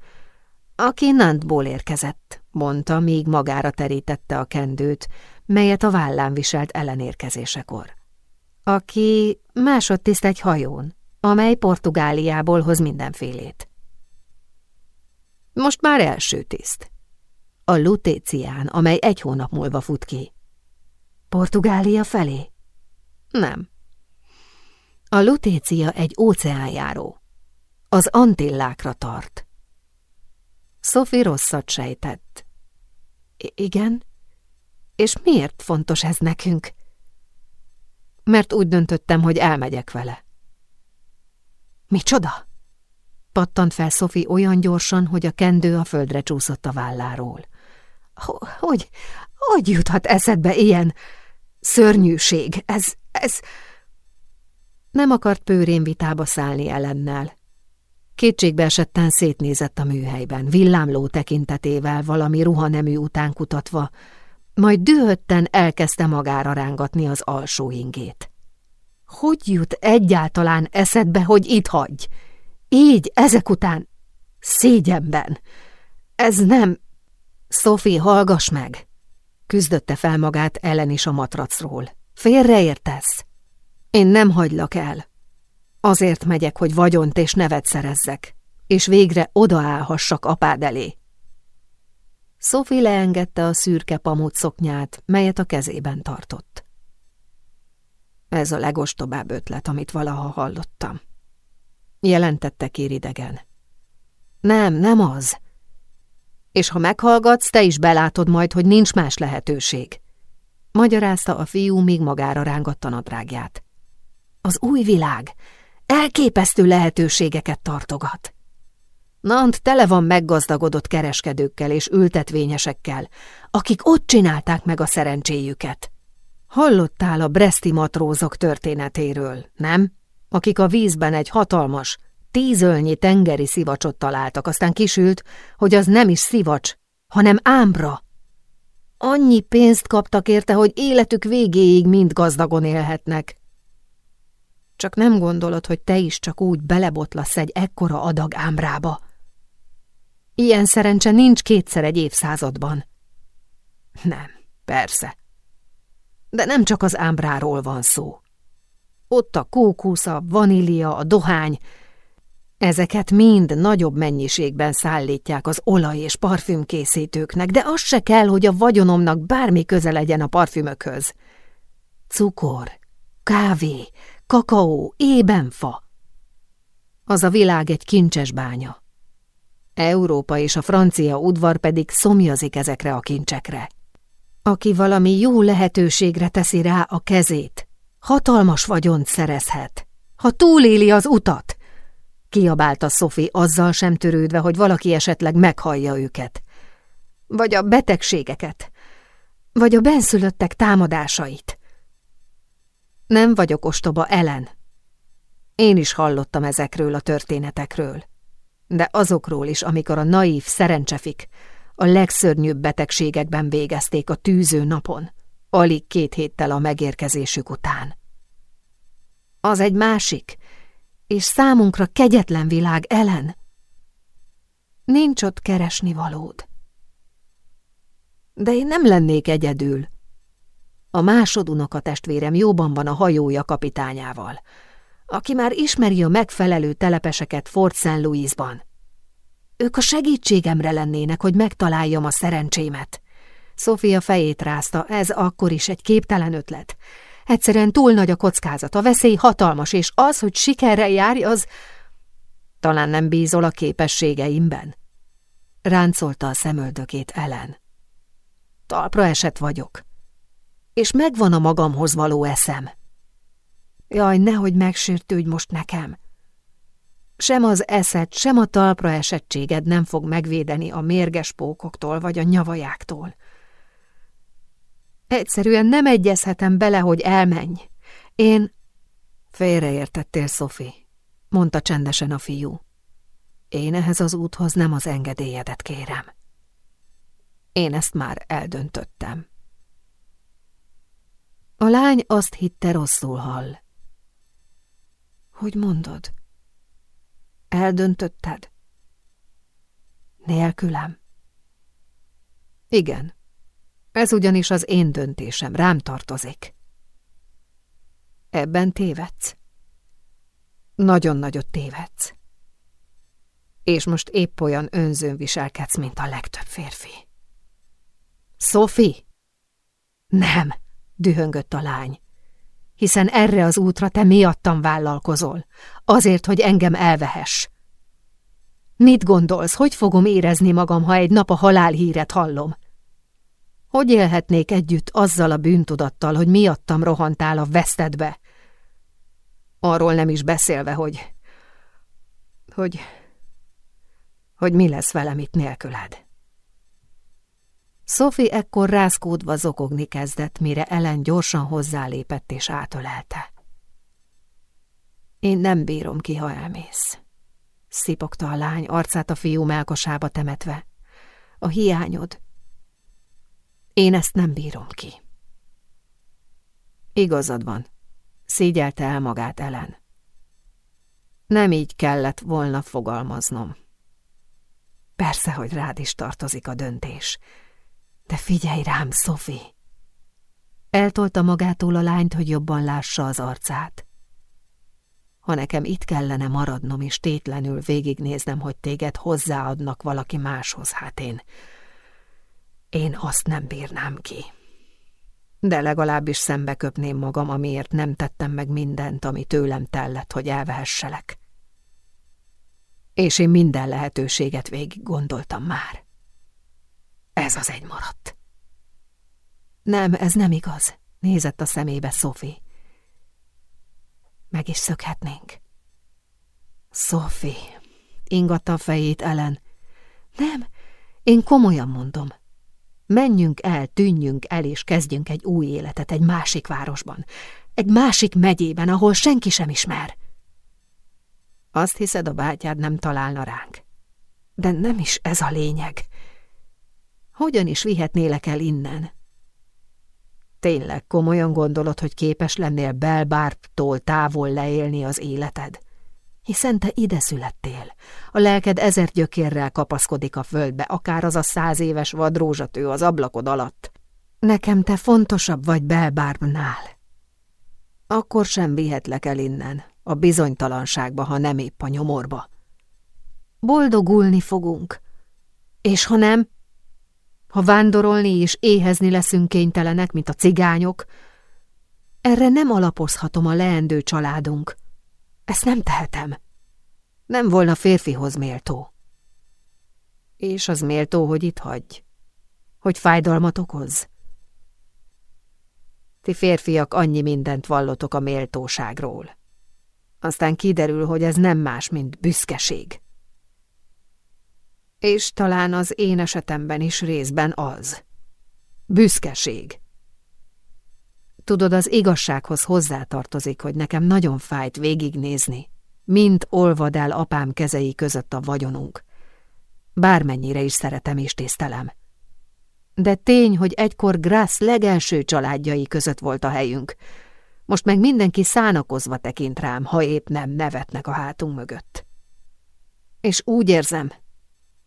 aki Nantból érkezett, mondta, míg magára terítette a kendőt, melyet a vállán viselt ellenérkezésekor. Aki másodtiszt egy hajón, amely Portugáliából hoz mindenfélét. Most már első tiszt. A Lutécián, amely egy hónap múlva fut ki. Portugália felé? Nem. A Lutécia egy óceánjáró. Az Antillákra tart. Sophie rosszat sejtett. I igen? És miért fontos ez nekünk? Mert úgy döntöttem, hogy elmegyek vele. Micsoda? Pattant fel Sophie olyan gyorsan, hogy a kendő a földre csúszott a válláról. Hogy, hogy juthat eszedbe ilyen szörnyűség? Ez, ez... Nem akart pőrén vitába szállni ellennel. Kétségbe esetten szétnézett a műhelyben, villámló tekintetével valami ruhanemű után kutatva, majd dühötten elkezdte magára rángatni az alsó ingét. Hogy jut egyáltalán eszedbe, hogy itt hagyj? Így, ezek után, szégyenben. Ez nem... Sophie, hallgass meg! Küzdötte fel magát ellen is a matracról. Félreértesz? Én nem hagylak el. Azért megyek, hogy vagyont és nevet szerezzek, és végre odaállhassak apád elé. Sophie leengedte a szürke pamut szoknyát, melyet a kezében tartott. Ez a legostobább ötlet, amit valaha hallottam. Jelentette kéridegen. Nem, nem az. És ha meghallgatsz, te is belátod majd, hogy nincs más lehetőség. Magyarázta a fiú, míg magára rángatta nadrágját. Az új világ elképesztő lehetőségeket tartogat. Nant tele van meggazdagodott kereskedőkkel és ültetvényesekkel, akik ott csinálták meg a szerencséjüket. Hallottál a breszti matrózok történetéről, nem? Akik a vízben egy hatalmas, tízölnyi tengeri szivacsot találtak, aztán kisült, hogy az nem is szivacs, hanem ámbra. Annyi pénzt kaptak érte, hogy életük végéig mind gazdagon élhetnek. Csak nem gondolod, hogy te is csak úgy belebotlasz egy ekkora adag ámbrába. Ilyen szerencse nincs kétszer egy évszázadban. Nem, persze. De nem csak az ámbráról van szó. Ott a kókusz, a vanília, a dohány, ezeket mind nagyobb mennyiségben szállítják az olaj- és parfümkészítőknek, de az se kell, hogy a vagyonomnak bármi köze legyen a parfümökhöz. Cukor, kávé, kakaó, ébenfa. Az a világ egy kincses bánya. Európa és a francia udvar pedig szomjazik ezekre a kincsekre. Aki valami jó lehetőségre teszi rá a kezét, hatalmas vagyont szerezhet. Ha túléli az utat, kiabálta Sophie azzal sem törődve, hogy valaki esetleg meghallja őket. Vagy a betegségeket, vagy a benszülöttek támadásait. Nem vagyok ostoba, Ellen. Én is hallottam ezekről a történetekről de azokról is, amikor a naív szerencsefik a legszörnyűbb betegségekben végezték a tűző napon, alig két héttel a megérkezésük után. Az egy másik, és számunkra kegyetlen világ ellen. Nincs ott keresni valód. De én nem lennék egyedül. A másodunoka testvérem jóban van a hajója kapitányával, aki már ismeri a megfelelő telepeseket Fort St. Louisban. Ők a segítségemre lennének, hogy megtaláljam a szerencsémet. Sofia fejét rázta, ez akkor is egy képtelen ötlet. Egyszerűen túl nagy a kockázat, a veszély hatalmas, és az, hogy sikerrel járj, az... Talán nem bízol a képességeimben? Ráncolta a szemöldökét Ellen. Talpra esett vagyok. És megvan a magamhoz való eszem. Jaj, nehogy megsértődj most nekem. Sem az eszed, sem a talpra esettséged nem fog megvédeni a mérges pókoktól vagy a nyavajáktól. Egyszerűen nem egyezhetem bele, hogy elmenj. Én... Félreértettél, Szofi, mondta csendesen a fiú. Én ehhez az úthoz nem az engedélyedet kérem. Én ezt már eldöntöttem. A lány azt hitte rosszul hall. Hogy mondod? Eldöntötted? Nélkülem? Igen. Ez ugyanis az én döntésem, rám tartozik. Ebben tévedsz? Nagyon nagyot tévedsz. És most épp olyan önzőn viselkedsz, mint a legtöbb férfi. Sophie? Nem, dühöngött a lány. Hiszen erre az útra te miattam vállalkozol, azért, hogy engem elvehess. Mit gondolsz, hogy fogom érezni magam, ha egy nap a halálhíret hallom? Hogy élhetnék együtt azzal a bűntudattal, hogy miattam rohantál a vesztedbe? Arról nem is beszélve, hogy... hogy... hogy mi lesz velem itt nélküled. Sophie ekkor rázkódva zokogni kezdett, mire Ellen gyorsan hozzálépett és átölelte. Én nem bírom ki, ha elmész. Szipogta a lány, arcát a fiú melkosába temetve. A hiányod, én ezt nem bírom ki. Igazad van, szégyelte el magát Ellen. Nem így kellett volna fogalmaznom. Persze, hogy rád is tartozik a döntés. De figyelj rám, Szofi! Eltolta magától a lányt, hogy jobban lássa az arcát. Ha nekem itt kellene maradnom és tétlenül végignéznem, hogy téged hozzáadnak valaki máshoz, hát én én azt nem bírnám ki. De legalábbis szembe köpném magam, amiért nem tettem meg mindent, ami tőlem tellett, hogy elvehesselek. És én minden lehetőséget végig gondoltam már. Ez az egy maradt. Nem, ez nem igaz, nézett a szemébe Sophie. Meg is szökhetnénk. Sophie, ingatta a fejét Ellen. Nem, én komolyan mondom. Menjünk el, tűnjünk el, és kezdjünk egy új életet egy másik városban, egy másik megyében, ahol senki sem ismer. Azt hiszed, a bátyád nem találna ránk. De nem is ez a lényeg. Hogyan is vihetnélek el innen? Tényleg komolyan gondolod, hogy képes lennél Belbárptól távol leélni az életed? hiszen te ide születtél. A lelked ezer gyökérrel kapaszkodik a földbe, akár az a száz éves vadrózsatő az ablakod alatt. Nekem te fontosabb vagy Belbármnál. Akkor sem vihetlek el innen, a bizonytalanságba, ha nem épp a nyomorba. Boldogulni fogunk. És ha nem, ha vándorolni és éhezni leszünk kénytelenek, mint a cigányok, erre nem alapozhatom a leendő családunk. Ezt nem tehetem. Nem volna férfihoz méltó. És az méltó, hogy itt hagyj? Hogy fájdalmat okoz? Ti férfiak annyi mindent vallotok a méltóságról. Aztán kiderül, hogy ez nem más, mint büszkeség. És talán az én esetemben is részben az. Büszkeség. Tudod, az igazsághoz hozzátartozik, hogy nekem nagyon fájt végignézni, mint olvad el apám kezei között a vagyonunk. Bármennyire is szeretem és tisztelem. De tény, hogy egykor Grász legelső családjai között volt a helyünk. Most meg mindenki szánakozva tekint rám, ha épp nem nevetnek a hátunk mögött. És úgy érzem,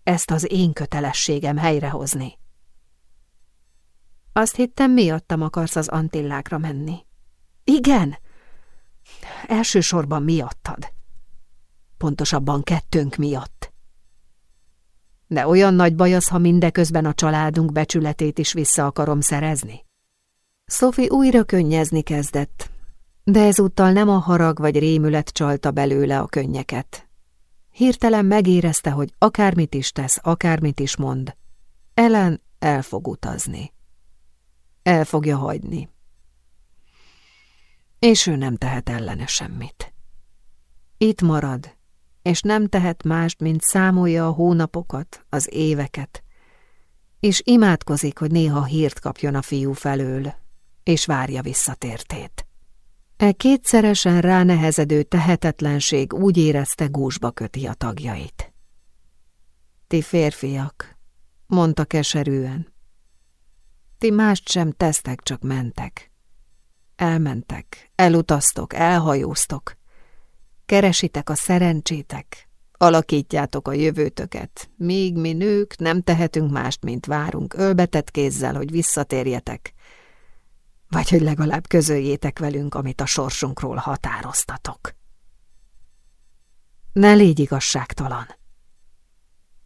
ezt az én kötelességem helyrehozni. Azt hittem, miattam akarsz az Antillákra menni. Igen, elsősorban miattad. Pontosabban kettőnk miatt. De olyan nagy baj az, ha mindeközben a családunk becsületét is vissza akarom szerezni. Sophie újra könnyezni kezdett, de ezúttal nem a harag vagy rémület csalta belőle a könnyeket. Hirtelen megérezte, hogy akármit is tesz, akármit is mond, Ellen el fog utazni. El fogja hagyni. És ő nem tehet ellene semmit. Itt marad, és nem tehet mást, mint számolja a hónapokat, az éveket, és imádkozik, hogy néha hírt kapjon a fiú felől, és várja visszatértét. E kétszeresen ránehezedő tehetetlenség úgy érezte gúzsba köti a tagjait. Ti férfiak, mondta keserűen. Ti mást sem tesztek, csak mentek. Elmentek, elutaztok, elhajóztok. Keresitek a szerencsétek, alakítjátok a jövőtöket, míg mi nők nem tehetünk mást, mint várunk ölbetett kézzel, hogy visszatérjetek, vagy hogy legalább közöljétek velünk, amit a sorsunkról határoztatok. Ne légy igazságtalan.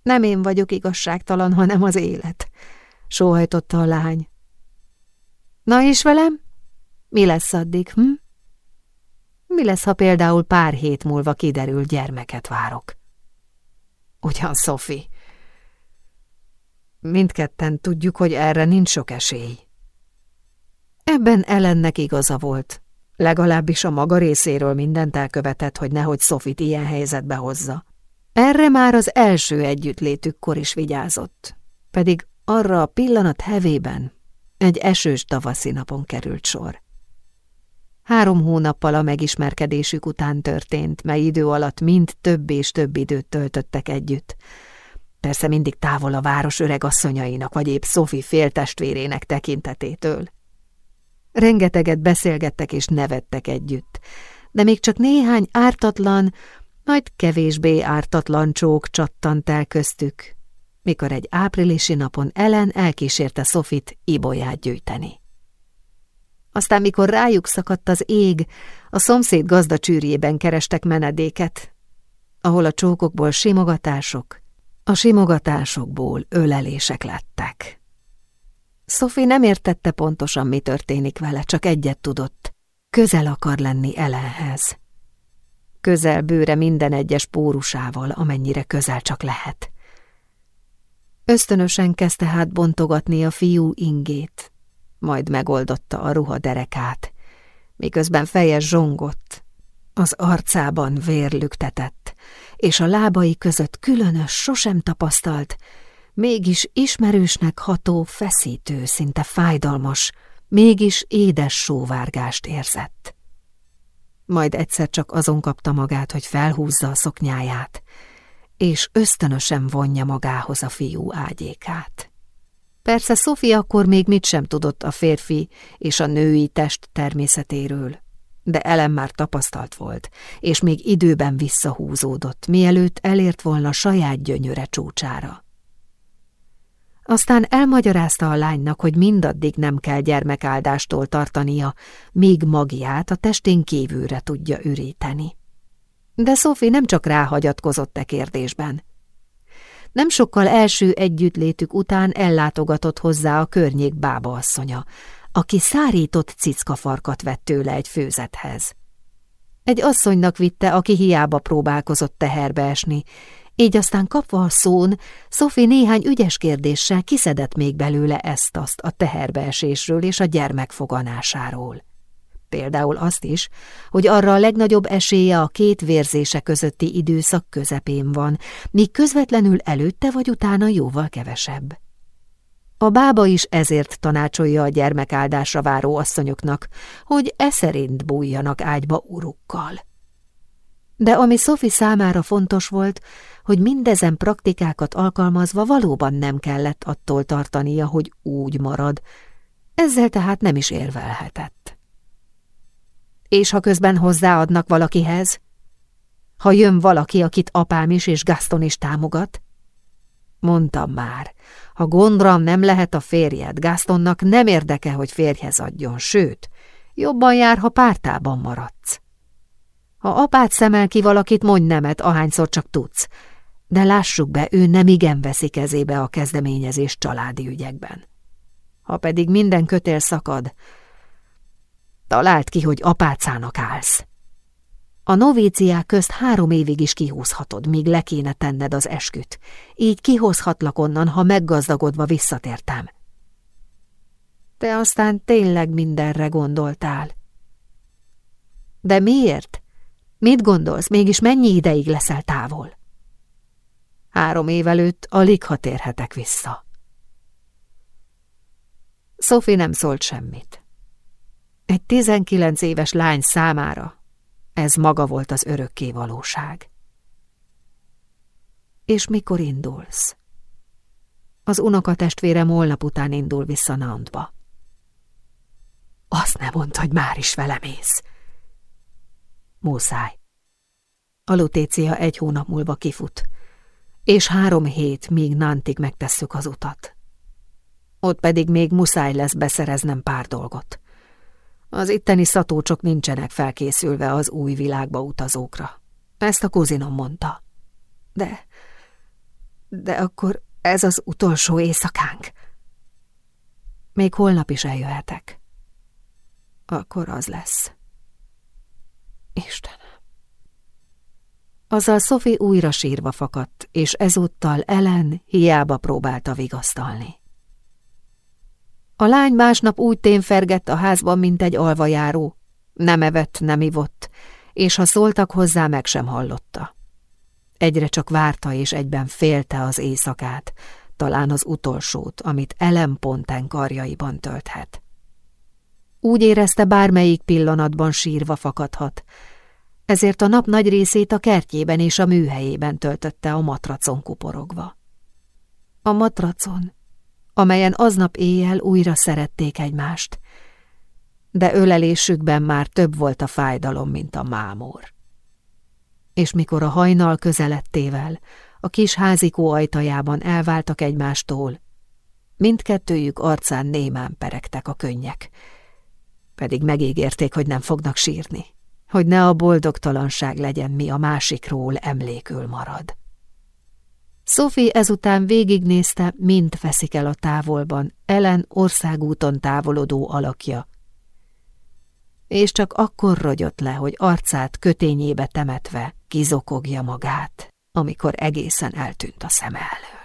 Nem én vagyok igazságtalan, hanem az élet, sóhajtotta a lány. Na és velem? Mi lesz addig, hm? Mi lesz, ha például pár hét múlva kiderül, gyermeket várok? Ugyan, Sophie. Mindketten tudjuk, hogy erre nincs sok esély. Ebben ellennek igaza volt. Legalábbis a maga részéről mindent elkövetett, hogy nehogy Sofit ilyen helyzetbe hozza. Erre már az első együttlétükkor is vigyázott, pedig arra a pillanat hevében egy esős tavaszi napon került sor. Három hónappal a megismerkedésük után történt, mely idő alatt mind több és több időt töltöttek együtt. Persze mindig távol a város öregasszonyainak, vagy épp Sophie féltestvérének tekintetétől. Rengeteget beszélgettek és nevettek együtt, de még csak néhány ártatlan, majd kevésbé ártatlan csók csattant el köztük, mikor egy áprilisi napon Ellen elkísérte Sofit ibolyát gyűjteni. Aztán, mikor rájuk szakadt az ég, a szomszéd gazdacsűrjében kerestek menedéket, ahol a csókokból simogatások, a simogatásokból ölelések lettek. Sophie nem értette pontosan, mi történik vele, csak egyet tudott. Közel akar lenni Ellenhez. Közel bőre minden egyes pórusával, amennyire közel csak lehet. Ösztönösen kezdte hát bontogatni a fiú ingét, majd megoldotta a ruha derekát, miközben feje zsongott, az arcában vérlüktetett, és a lábai között különös, sosem tapasztalt, mégis ismerősnek ható, feszítő, szinte fájdalmas, mégis édes sóvárgást érzett. Majd egyszer csak azon kapta magát, hogy felhúzza a szoknyáját, és ösztönösen vonja magához a fiú ágyékát. Persze Sofia akkor még mit sem tudott a férfi és a női test természetéről, de Ellen már tapasztalt volt, és még időben visszahúzódott, mielőtt elért volna saját gyönyöre csúcsára. Aztán elmagyarázta a lánynak, hogy mindaddig nem kell gyermekáldástól tartania, míg magját a testén kívülre tudja üríteni. De Sophie nem csak ráhagyatkozott e kérdésben. Nem sokkal első együttlétük után ellátogatott hozzá a környék bábaasszonya, aki szárított cickafarkat vett tőle egy főzethez. Egy asszonynak vitte, aki hiába próbálkozott teherbe esni, így aztán kapva a szón, Sophie néhány ügyes kérdéssel kiszedett még belőle ezt-azt a teherbeesésről és a gyermek foganásáról. Például azt is, hogy arra a legnagyobb esélye a két vérzése közötti időszak közepén van, míg közvetlenül előtte vagy utána jóval kevesebb. A bába is ezért tanácsolja a gyermekáldásra váró asszonyoknak, hogy e szerint bújjanak ágyba urukkal. De ami Sophie számára fontos volt, hogy mindezen praktikákat alkalmazva valóban nem kellett attól tartania, hogy úgy marad, ezzel tehát nem is érvelhetett. És ha közben hozzáadnak valakihez? Ha jön valaki, akit apám is és Gaston is támogat? Mondtam már, ha Gondram nem lehet a férjed, Gastonnak nem érdeke, hogy férjhez adjon, sőt, jobban jár, ha pártában maradsz. Ha apád szemel ki valakit, mondj nemet, ahányszor csak tudsz, de lássuk be, ő nem igen veszi kezébe a kezdeményezés családi ügyekben. Ha pedig minden kötél szakad, talált ki, hogy apácának állsz. A novíciák közt három évig is kihúzhatod, míg le kéne tenned az esküt. Így kihozhatlak onnan, ha meggazdagodva visszatértem. Te aztán tényleg mindenre gondoltál. De miért? Mit gondolsz, mégis mennyi ideig leszel távol? Három év előtt alig ha térhetek vissza. Sophie nem szólt semmit. Egy tizenkilenc éves lány számára ez maga volt az örökké valóság. És mikor indulsz? Az unokatestvérem holnap után indul vissza Nantba. Azt ne mondd, hogy már is velemész. Muszáj. A lutécia egy hónap múlva kifut, és három hét, míg Nantig megtesszük az utat. Ott pedig még muszáj lesz beszereznem pár dolgot. Az itteni szatócsok nincsenek felkészülve az új világba utazókra. Ezt a kuzinom mondta. De... de akkor ez az utolsó éjszakánk. Még holnap is eljöhetek. Akkor az lesz. Istenem. Azzal Sophie újra sírva fakadt, és ezúttal Ellen hiába próbálta vigasztalni. A lány másnap úgy témfergett a házban, mint egy alvajáró. Nem evett, nem ivott, és ha szóltak hozzá, meg sem hallotta. Egyre csak várta és egyben félte az éjszakát, talán az utolsót, amit Ellen Ponten karjaiban tölthet. Úgy érezte, bármelyik pillanatban sírva fakadhat, ezért a nap nagy részét a kertjében és a műhelyében töltötte a matracon kuporogva. A matracon, amelyen aznap éjjel újra szerették egymást, de ölelésükben már több volt a fájdalom, mint a mámor. És mikor a hajnal közelettével a kis házikó ajtajában elváltak egymástól, mindkettőjük arcán némán peregtek a könnyek, pedig megígérték, hogy nem fognak sírni, hogy ne a boldogtalanság legyen, mi a másikról emlékül marad. Sophie ezután végignézte, mint veszik el a távolban Ellen országúton távolodó alakja. És csak akkor rogyott le, hogy arcát kötényébe temetve kizokogja magát, amikor egészen eltűnt a szem elől.